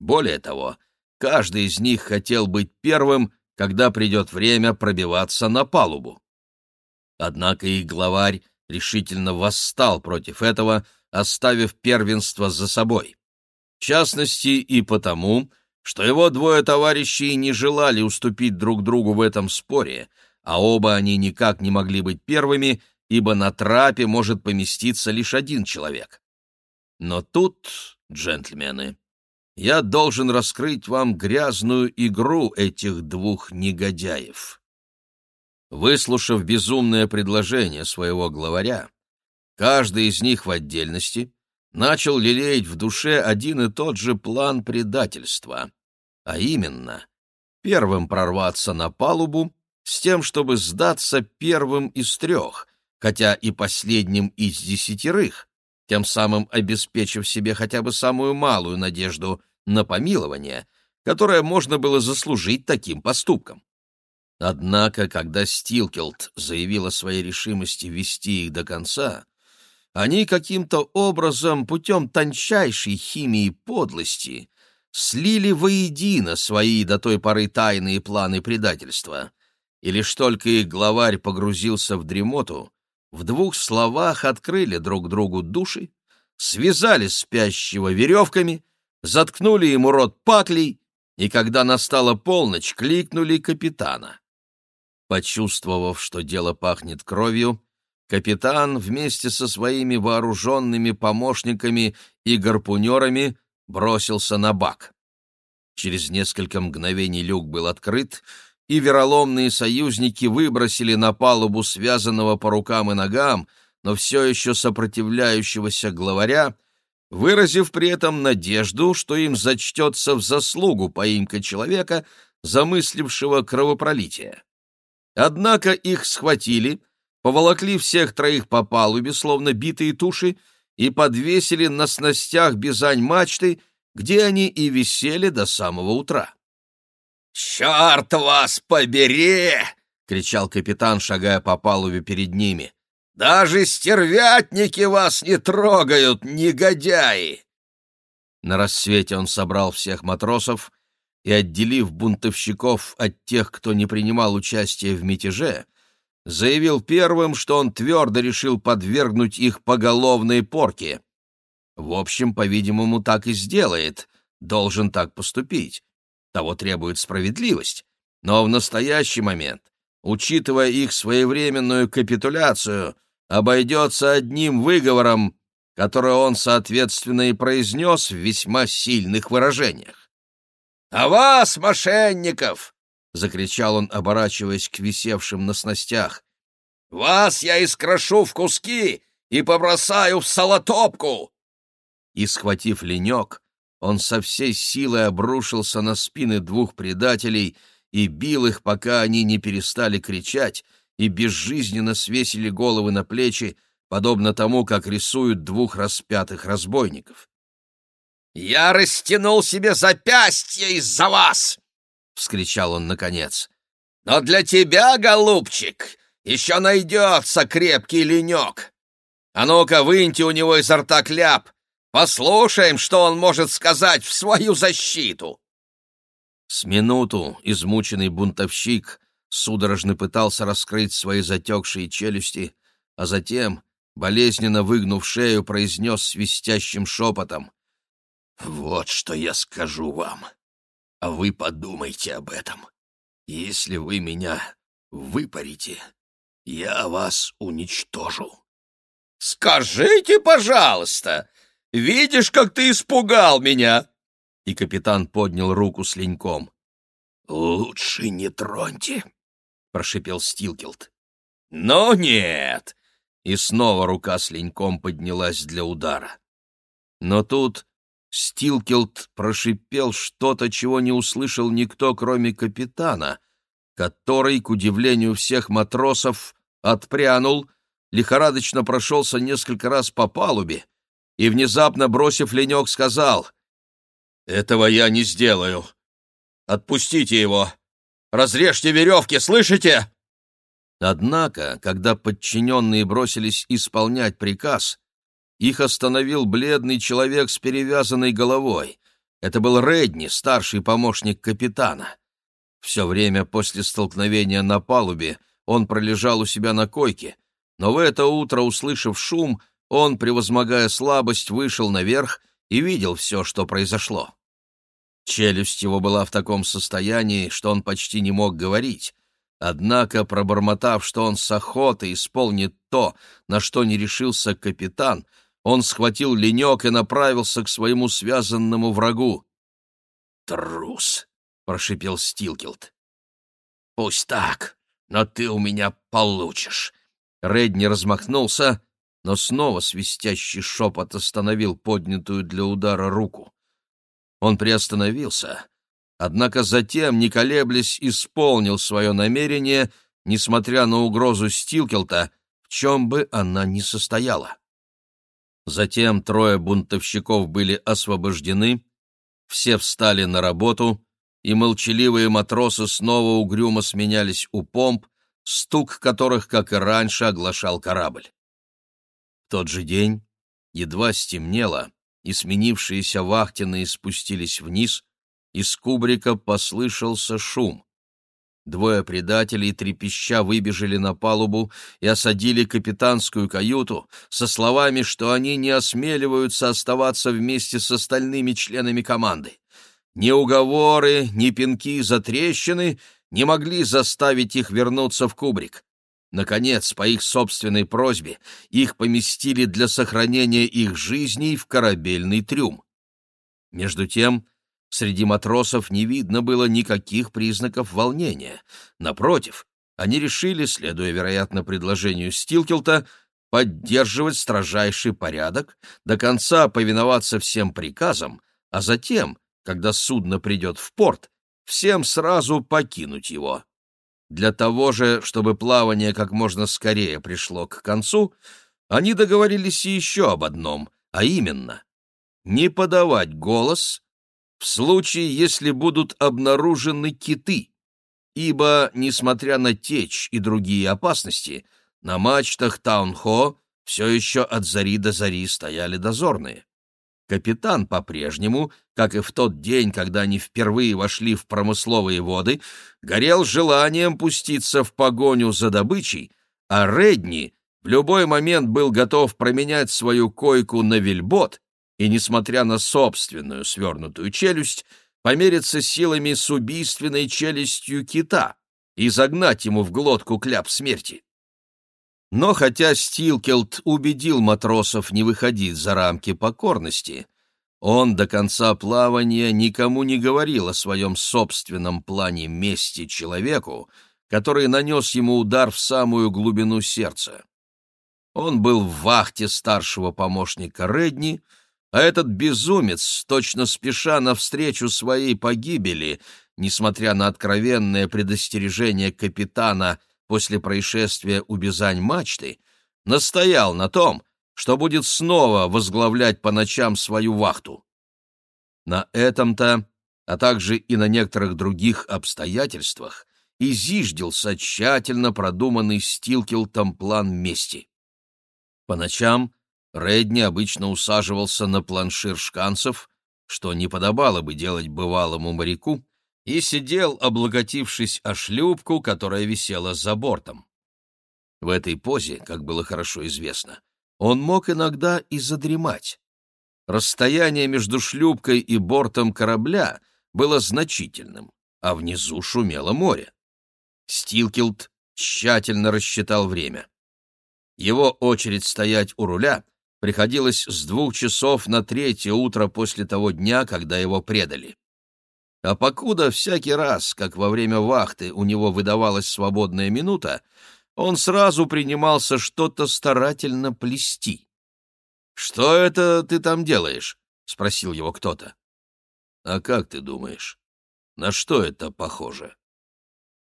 Более того, Каждый из них хотел быть первым, когда придет время пробиваться на палубу. Однако их главарь решительно восстал против этого, оставив первенство за собой. В частности и потому, что его двое товарищей не желали уступить друг другу в этом споре, а оба они никак не могли быть первыми, ибо на трапе может поместиться лишь один человек. Но тут, джентльмены, я должен раскрыть вам грязную игру этих двух негодяев. Выслушав безумное предложение своего главаря, каждый из них в отдельности начал лелеять в душе один и тот же план предательства, а именно первым прорваться на палубу с тем, чтобы сдаться первым из трех, хотя и последним из десятерых, тем самым обеспечив себе хотя бы самую малую надежду на помилование, которое можно было заслужить таким поступком. Однако, когда Стилкелд заявил о своей решимости вести их до конца, они каким-то образом, путем тончайшей химии подлости, слили воедино свои до той поры тайные планы предательства. И лишь только их главарь погрузился в дремоту, в двух словах открыли друг другу души, связали спящего веревками, заткнули ему рот паклей, и когда настала полночь, кликнули капитана. Почувствовав, что дело пахнет кровью, капитан вместе со своими вооруженными помощниками и гарпунерами бросился на бак. Через несколько мгновений люк был открыт, и вероломные союзники выбросили на палубу связанного по рукам и ногам, но все еще сопротивляющегося главаря, выразив при этом надежду, что им зачтется в заслугу поимка человека, замыслившего кровопролитие. Однако их схватили, поволокли всех троих по палубе, словно битые туши, и подвесили на снастях бизань мачты, где они и висели до самого утра. «Черт вас побери!» — кричал капитан, шагая по палубе перед ними. «Даже стервятники вас не трогают, негодяи!» На рассвете он собрал всех матросов и, отделив бунтовщиков от тех, кто не принимал участия в мятеже, заявил первым, что он твердо решил подвергнуть их поголовной порке. В общем, по-видимому, так и сделает, должен так поступить. Того требует справедливость. Но в настоящий момент, учитывая их своевременную капитуляцию, обойдется одним выговором, который он, соответственно, и произнес в весьма сильных выражениях. «А вас, мошенников!» — закричал он, оборачиваясь к висевшим на снастях. «Вас я искрошу в куски и побросаю в солотопку!» И, схватив ленек, он со всей силой обрушился на спины двух предателей и бил их, пока они не перестали кричать и безжизненно свесили головы на плечи, подобно тому, как рисуют двух распятых разбойников. «Я растянул себе запястье из-за вас!» — вскричал он наконец. «Но для тебя, голубчик, еще найдется крепкий ленек. А ну-ка, выньте у него изо рта кляп, Послушаем, что он может сказать в свою защиту!» С минуту измученный бунтовщик судорожно пытался раскрыть свои затекшие челюсти, а затем, болезненно выгнув шею, произнес свистящим шепотом. «Вот что я скажу вам, а вы подумайте об этом. Если вы меня выпарите, я вас уничтожу». «Скажите, пожалуйста!» Видишь, как ты испугал меня!» И капитан поднял руку с леньком. «Лучше не троньте!» — прошипел Стилкилд. «Но нет!» И снова рука с леньком поднялась для удара. Но тут Стилкилд прошипел что-то, чего не услышал никто, кроме капитана, который, к удивлению всех матросов, отпрянул, лихорадочно прошелся несколько раз по палубе и, внезапно бросив ленек, сказал, «Этого я не сделаю. Отпустите его. Разрежьте веревки, слышите?» Однако, когда подчиненные бросились исполнять приказ, их остановил бледный человек с перевязанной головой. Это был Редни, старший помощник капитана. Все время после столкновения на палубе он пролежал у себя на койке, но в это утро, услышав шум, он, превозмогая слабость, вышел наверх и видел все, что произошло. Челюсть его была в таком состоянии, что он почти не мог говорить. Однако, пробормотав, что он с охотой исполнит то, на что не решился капитан, он схватил ленек и направился к своему связанному врагу. «Трус!» — прошипел Стилкилд. «Пусть так, но ты у меня получишь!» Редни размахнулся но снова свистящий шепот остановил поднятую для удара руку. Он приостановился, однако затем, не колеблясь, исполнил свое намерение, несмотря на угрозу Стилкелта, в чем бы она ни состояла. Затем трое бунтовщиков были освобождены, все встали на работу, и молчаливые матросы снова угрюмо сменялись у помп, стук которых, как и раньше, оглашал корабль тот же день, едва стемнело, и сменившиеся вахтенные спустились вниз, из кубрика послышался шум. Двое предателей трепеща выбежали на палубу и осадили капитанскую каюту со словами, что они не осмеливаются оставаться вместе с остальными членами команды. Ни уговоры, ни пинки за трещины не могли заставить их вернуться в кубрик. Наконец, по их собственной просьбе, их поместили для сохранения их жизней в корабельный трюм. Между тем, среди матросов не видно было никаких признаков волнения. Напротив, они решили, следуя, вероятно, предложению Стилкелта, поддерживать строжайший порядок, до конца повиноваться всем приказам, а затем, когда судно придет в порт, всем сразу покинуть его. Для того же, чтобы плавание как можно скорее пришло к концу, они договорились еще об одном, а именно не подавать голос в случае, если будут обнаружены киты, ибо, несмотря на течь и другие опасности, на мачтах Таунхо все еще от зари до зари стояли дозорные. Капитан по-прежнему, как и в тот день, когда они впервые вошли в промысловые воды, горел желанием пуститься в погоню за добычей, а Редни в любой момент был готов променять свою койку на вельбот и, несмотря на собственную свернутую челюсть, помериться силами с убийственной челюстью кита и загнать ему в глотку кляп смерти. Но хотя Стилкелд убедил матросов не выходить за рамки покорности, он до конца плавания никому не говорил о своем собственном плане мести человеку, который нанес ему удар в самую глубину сердца. Он был в вахте старшего помощника Редни, а этот безумец, точно спеша навстречу своей погибели, несмотря на откровенное предостережение капитана — после происшествия у Бизань-мачты, настоял на том, что будет снова возглавлять по ночам свою вахту. На этом-то, а также и на некоторых других обстоятельствах, и зиждился тщательно продуманный Стилкелтом план мести. По ночам Редни обычно усаживался на планшир шканцев, что не подобало бы делать бывалому моряку, и сидел, облокотившись о шлюпку, которая висела за бортом. В этой позе, как было хорошо известно, он мог иногда и задремать. Расстояние между шлюпкой и бортом корабля было значительным, а внизу шумело море. Стилкилд тщательно рассчитал время. Его очередь стоять у руля приходилось с двух часов на третье утро после того дня, когда его предали. А покуда всякий раз, как во время вахты у него выдавалась свободная минута, он сразу принимался что-то старательно плести. «Что это ты там делаешь?» — спросил его кто-то. «А как ты думаешь, на что это похоже?»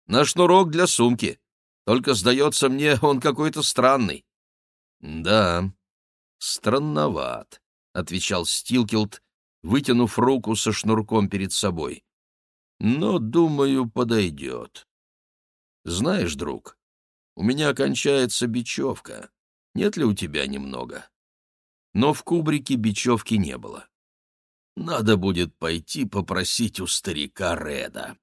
«На шнурок для сумки. Только, сдается мне, он какой-то странный». «Да, странноват», — отвечал Стилкилд, вытянув руку со шнурком перед собой но, думаю, подойдет. Знаешь, друг, у меня кончается бечевка. Нет ли у тебя немного? Но в кубрике бечевки не было. Надо будет пойти попросить у старика Реда.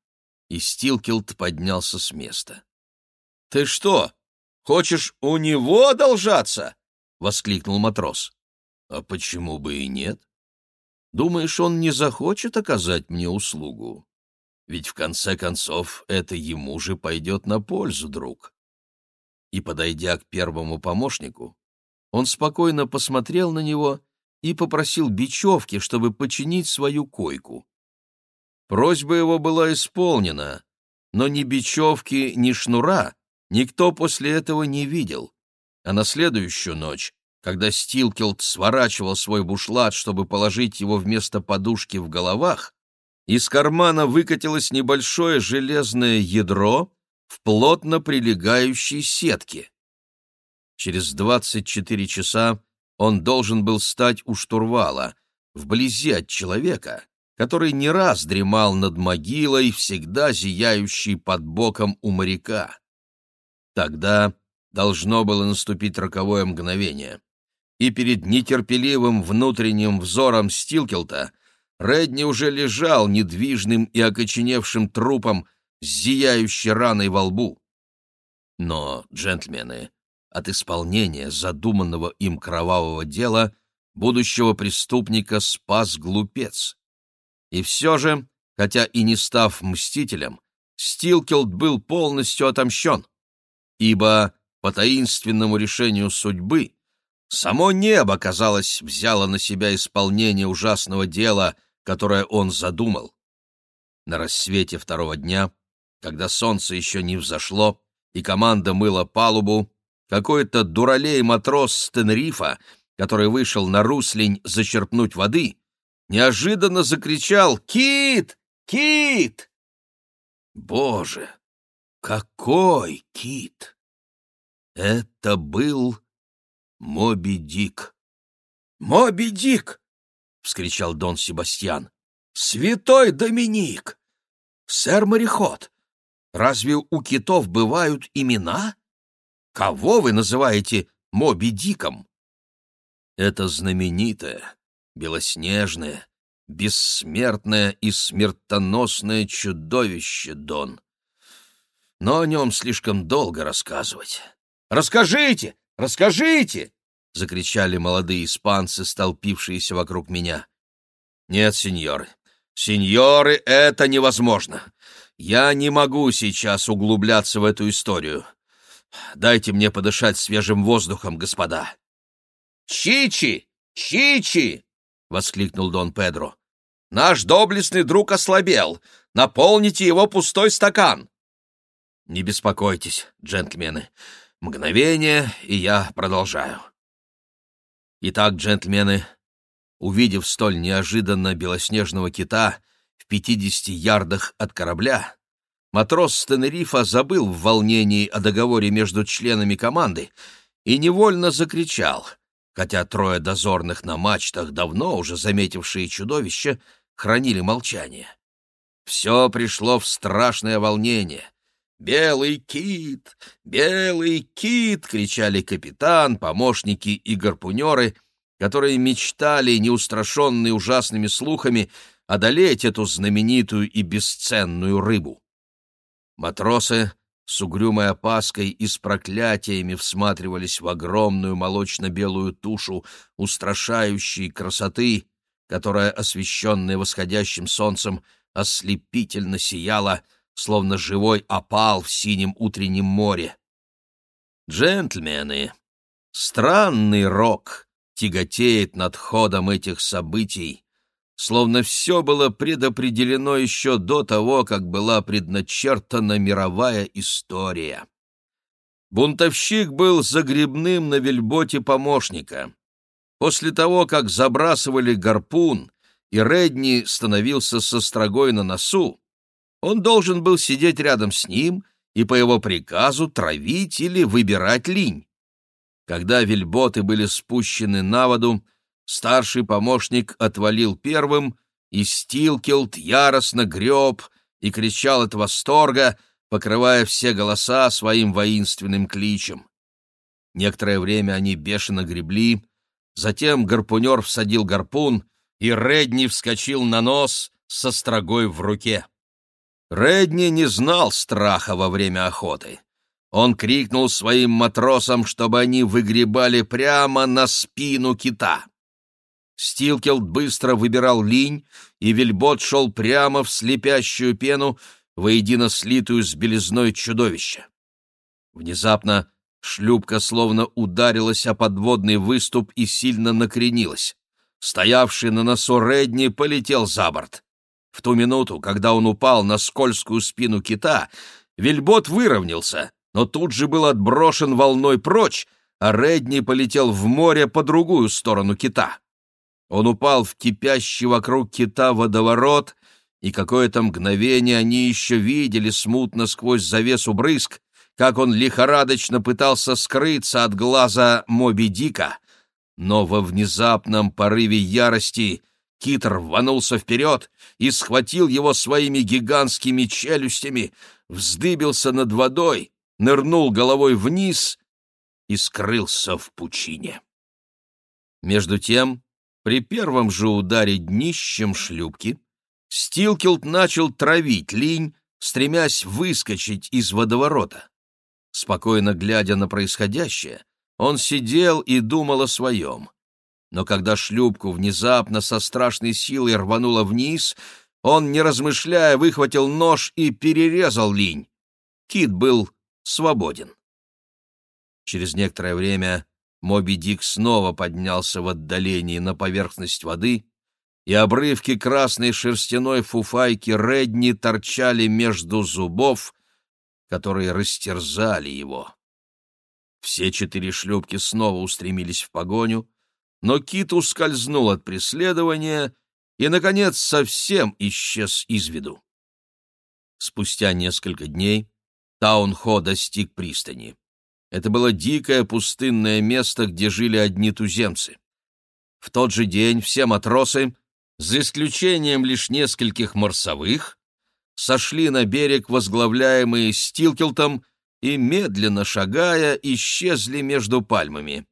И Стилкилд поднялся с места. — Ты что, хочешь у него одолжаться? — воскликнул матрос. — А почему бы и нет? Думаешь, он не захочет оказать мне услугу? Ведь в конце концов это ему же пойдет на пользу, друг. И, подойдя к первому помощнику, он спокойно посмотрел на него и попросил бечевки, чтобы починить свою койку. Просьба его была исполнена, но ни бечевки, ни шнура никто после этого не видел. А на следующую ночь, когда Стилкелд сворачивал свой бушлат, чтобы положить его вместо подушки в головах, из кармана выкатилось небольшое железное ядро в плотно прилегающей сетке. Через 24 часа он должен был стать у штурвала, вблизи от человека, который не раз дремал над могилой, всегда зияющей под боком у моряка. Тогда должно было наступить роковое мгновение, и перед нетерпеливым внутренним взором Стилкелта Редни уже лежал недвижным и окоченевшим трупом, с зияющей раной во лбу. Но, джентльмены, от исполнения задуманного им кровавого дела будущего преступника спас глупец. И все же, хотя и не став мстителем, Стилкелд был полностью отомщен, ибо по таинственному решению судьбы само небо, казалось, взяло на себя исполнение ужасного дела, которое он задумал. На рассвете второго дня, когда солнце еще не взошло, и команда мыла палубу, какой-то дуралей-матрос с Тенрифа, который вышел на руслень зачерпнуть воды, неожиданно закричал «Кит! Кит!» Боже, какой кит! Это был Моби Дик. «Моби Дик!» — вскричал Дон Себастьян. «Святой Доминик! Сэр-мореход, разве у китов бывают имена? Кого вы называете Моби Диком?» Это знаменитое, белоснежное, бессмертное и смертоносное чудовище, Дон. Но о нем слишком долго рассказывать. «Расскажите! Расскажите!» — закричали молодые испанцы, столпившиеся вокруг меня. «Нет, сеньоры, сеньоры, это невозможно. Я не могу сейчас углубляться в эту историю. Дайте мне подышать свежим воздухом, господа». «Чичи! Чичи!» — воскликнул Дон Педро. «Наш доблестный друг ослабел. Наполните его пустой стакан». «Не беспокойтесь, джентльмены. Мгновение, и я продолжаю». Итак, джентльмены, увидев столь неожиданно белоснежного кита в пятидесяти ярдах от корабля, матрос с забыл в волнении о договоре между членами команды и невольно закричал — хотя трое дозорных на мачтах, давно уже заметившие чудовище, хранили молчание. Все пришло в страшное волнение. «Белый кит! Белый кит!» — кричали капитан, помощники и гарпунеры, которые мечтали, неустрашенные ужасными слухами, одолеть эту знаменитую и бесценную рыбу. Матросы с угрюмой опаской и с проклятиями всматривались в огромную молочно-белую тушу устрашающей красоты, которая, освещенная восходящим солнцем, ослепительно сияла, словно живой опал в синем утреннем море. Джентльмены, странный рок тяготеет над ходом этих событий, словно все было предопределено еще до того, как была предначертана мировая история. Бунтовщик был загребным на вельботе помощника. После того, как забрасывали гарпун, и Редни становился со строгой на носу, он должен был сидеть рядом с ним и по его приказу травить или выбирать линь. Когда вельботы были спущены на воду, Старший помощник отвалил первым, и Стилкелд яростно греб и кричал от восторга, покрывая все голоса своим воинственным кличем. Некоторое время они бешено гребли, затем гарпунер всадил гарпун, и Редни вскочил на нос со строгой в руке. Редни не знал страха во время охоты. Он крикнул своим матросам, чтобы они выгребали прямо на спину кита. Стилкелд быстро выбирал линь, и вельбот шел прямо в слепящую пену, воедино слитую с белизной чудовища. Внезапно шлюпка словно ударилась о подводный выступ и сильно накренилась. Стоявший на носу Редни полетел за борт. В ту минуту, когда он упал на скользкую спину кита, вельбот выровнялся, но тут же был отброшен волной прочь, а Редни полетел в море по другую сторону кита. Он упал в кипящий вокруг кита водоворот, и какое-то мгновение они еще видели смутно сквозь завесу брызг, как он лихорадочно пытался скрыться от глаза Моби Дика. Но во внезапном порыве ярости кит рванулся вперед и схватил его своими гигантскими челюстями, вздыбился над водой, нырнул головой вниз и скрылся в пучине. Между тем при первом же ударе днищем шлюпки Стилкелд начал травить линь, стремясь выскочить из водоворота. Спокойно глядя на происходящее, он сидел и думал о своем. Но когда шлюпку внезапно со страшной силой рвануло вниз, он, не размышляя, выхватил нож и перерезал линь. Кит был свободен. Через некоторое время Моби Дик снова поднялся в отдалении на поверхность воды, и обрывки красной шерстяной фуфайки Редни торчали между зубов, которые растерзали его. Все четыре шлюпки снова устремились в погоню, но Кит ускользнул от преследования и, наконец, совсем исчез из виду. Спустя несколько дней Таунхо достиг пристани. Это было дикое пустынное место, где жили одни туземцы. В тот же день все матросы, за исключением лишь нескольких марсовых, сошли на берег, возглавляемые Стилкелтом, и, медленно шагая, исчезли между пальмами.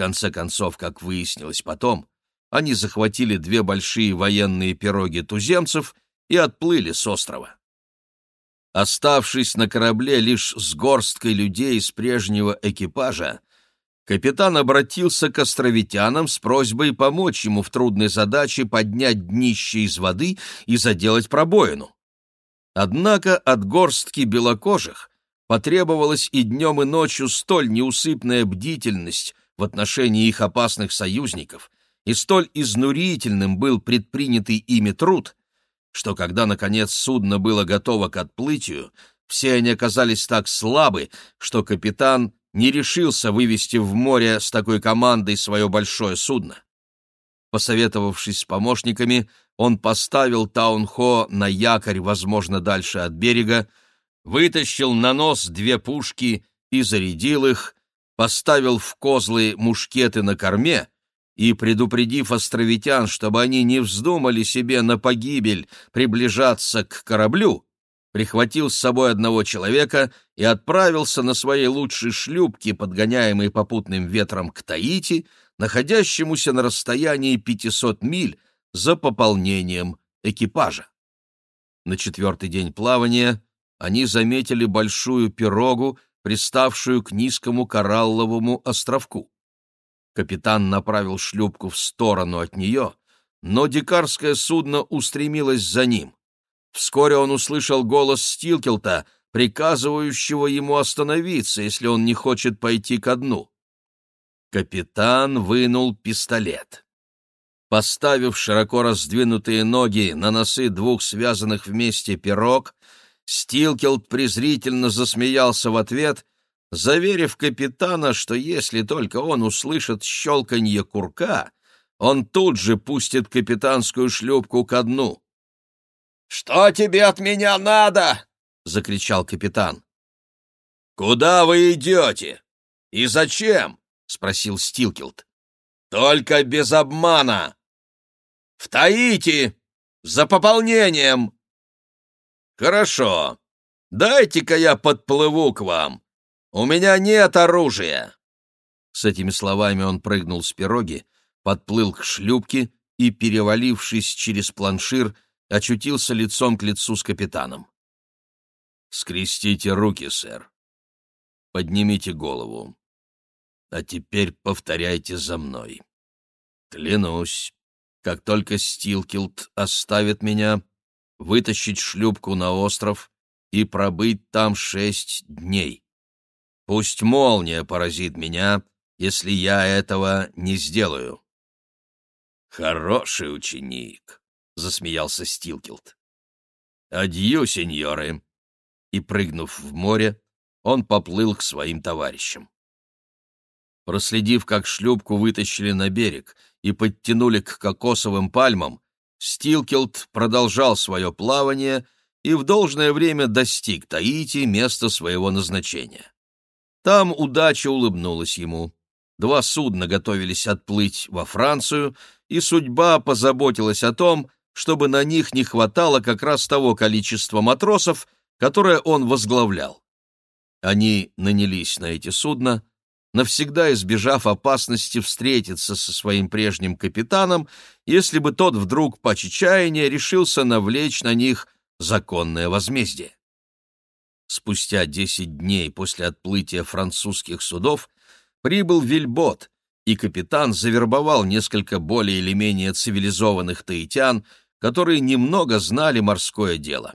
Конце концов, как выяснилось потом, они захватили две большие военные пироги туземцев и отплыли с острова. Оставшись на корабле лишь с горсткой людей из прежнего экипажа, капитан обратился к островитянам с просьбой помочь ему в трудной задаче поднять днище из воды и заделать пробоину. Однако от горстки белокожих потребовалась и днем и ночью столь неусыпная бдительность в отношении их опасных союзников, и столь изнурительным был предпринятый ими труд, что когда, наконец, судно было готово к отплытию, все они оказались так слабы, что капитан не решился вывести в море с такой командой свое большое судно. Посоветовавшись с помощниками, он поставил Таунхо на якорь, возможно, дальше от берега, вытащил на нос две пушки и зарядил их, поставил в козлы мушкеты на корме и, предупредив островитян, чтобы они не вздумали себе на погибель приближаться к кораблю, прихватил с собой одного человека и отправился на своей лучшей шлюпке, подгоняемой попутным ветром к Таити, находящемуся на расстоянии 500 миль за пополнением экипажа. На четвертый день плавания они заметили большую пирогу, приставшую к низкому коралловому островку. Капитан направил шлюпку в сторону от нее, но дикарское судно устремилось за ним. Вскоре он услышал голос Стилкелта, приказывающего ему остановиться, если он не хочет пойти ко дну. Капитан вынул пистолет. Поставив широко раздвинутые ноги на носы двух связанных вместе пирог, Стилкелт презрительно засмеялся в ответ заверив капитана, что если только он услышит щелканье курка, он тут же пустит капитанскую шлюпку ко дну. «Что тебе от меня надо?» — закричал капитан. «Куда вы идете? И зачем?» — спросил Стилкилд. «Только без обмана!» «В Таити! За пополнением!» «Хорошо. Дайте-ка я подплыву к вам. «У меня нет оружия!» С этими словами он прыгнул с пироги, подплыл к шлюпке и, перевалившись через планшир, очутился лицом к лицу с капитаном. «Скрестите руки, сэр. Поднимите голову. А теперь повторяйте за мной. Клянусь, как только Стилкилд оставит меня, вытащить шлюпку на остров и пробыть там шесть дней. Пусть молния поразит меня, если я этого не сделаю. Хороший ученик, засмеялся Стилкилд. Адью, сеньоры. И прыгнув в море, он поплыл к своим товарищам. Проследив, как шлюпку вытащили на берег и подтянули к кокосовым пальмам, Стилкилд продолжал свое плавание и в должное время достиг Таити, места своего назначения. Там удача улыбнулась ему. Два судна готовились отплыть во Францию, и судьба позаботилась о том, чтобы на них не хватало как раз того количества матросов, которое он возглавлял. Они нанялись на эти судна, навсегда избежав опасности встретиться со своим прежним капитаном, если бы тот вдруг по чечаянию решился навлечь на них законное возмездие. Спустя десять дней после отплытия французских судов прибыл Вильбот, и капитан завербовал несколько более или менее цивилизованных таитян, которые немного знали морское дело.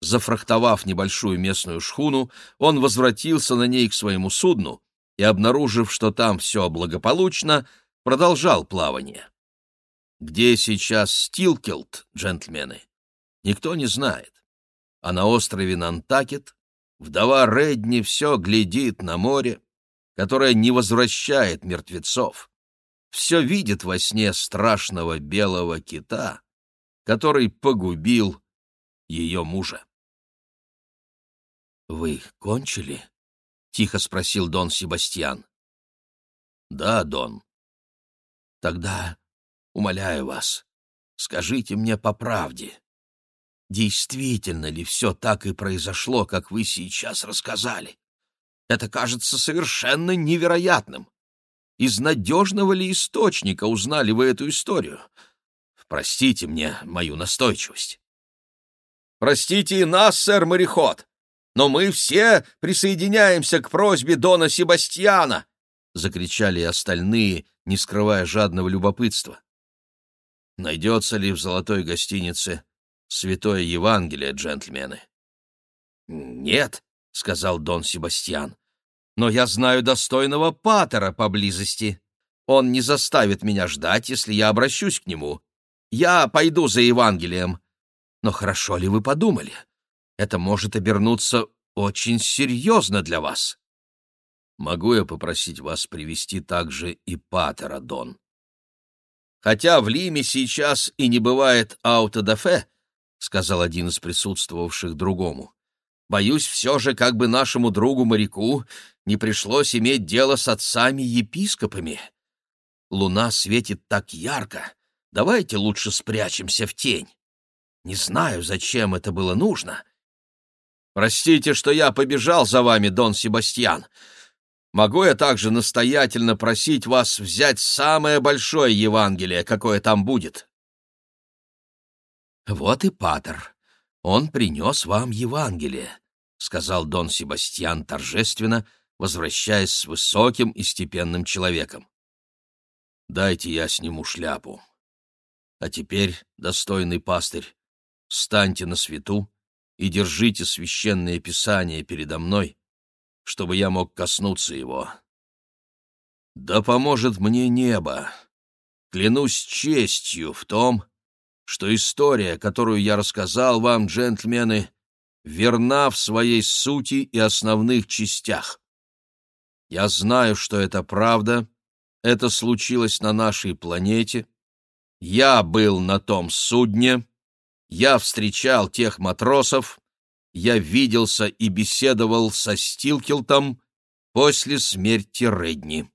Зафрахтовав небольшую местную шхуну, он возвратился на ней к своему судну и, обнаружив, что там все благополучно, продолжал плавание. Где сейчас Стилкелт, джентльмены, никто не знает. А на острове Нантакет вдова Редни все глядит на море, которое не возвращает мертвецов, все видит во сне страшного белого кита, который погубил ее мужа. «Вы кончили?» — тихо спросил Дон Себастьян. «Да, Дон». «Тогда, умоляю вас, скажите мне по правде, действительно ли все так и произошло, как вы сейчас рассказали? Это кажется совершенно невероятным. Из надежного ли источника узнали вы эту историю? Простите мне мою настойчивость». «Простите и нас, сэр-мореход!» Но мы все присоединяемся к просьбе Дона Себастьяна!» — закричали остальные, не скрывая жадного любопытства. «Найдется ли в золотой гостинице святое Евангелие, джентльмены?» «Нет», — сказал Дон Себастьян, — «но я знаю достойного патера поблизости. Он не заставит меня ждать, если я обращусь к нему. Я пойду за Евангелием. Но хорошо ли вы подумали?» Это может обернуться очень серьезно для вас. Могу я попросить вас привести также и Патера, Дон? Хотя в Лиме сейчас и не бывает аутодафе, — сказал один из присутствовавших другому, — боюсь все же, как бы нашему другу-моряку не пришлось иметь дело с отцами-епископами. Луна светит так ярко, давайте лучше спрячемся в тень. Не знаю, зачем это было нужно, Простите, что я побежал за вами, Дон Себастьян. Могу я также настоятельно просить вас взять самое большое Евангелие, какое там будет?» «Вот и Патер. Он принес вам Евангелие», — сказал Дон Себастьян торжественно, возвращаясь с высоким и степенным человеком. «Дайте я сниму шляпу. А теперь, достойный пастырь, встаньте на свету и держите священное писание передо мной, чтобы я мог коснуться его. Да поможет мне небо. Клянусь честью в том, что история, которую я рассказал вам, джентльмены, верна в своей сути и основных частях. Я знаю, что это правда, это случилось на нашей планете, я был на том судне, я встречал тех матросов, я виделся и беседовал со Стилкелтом после смерти Редни.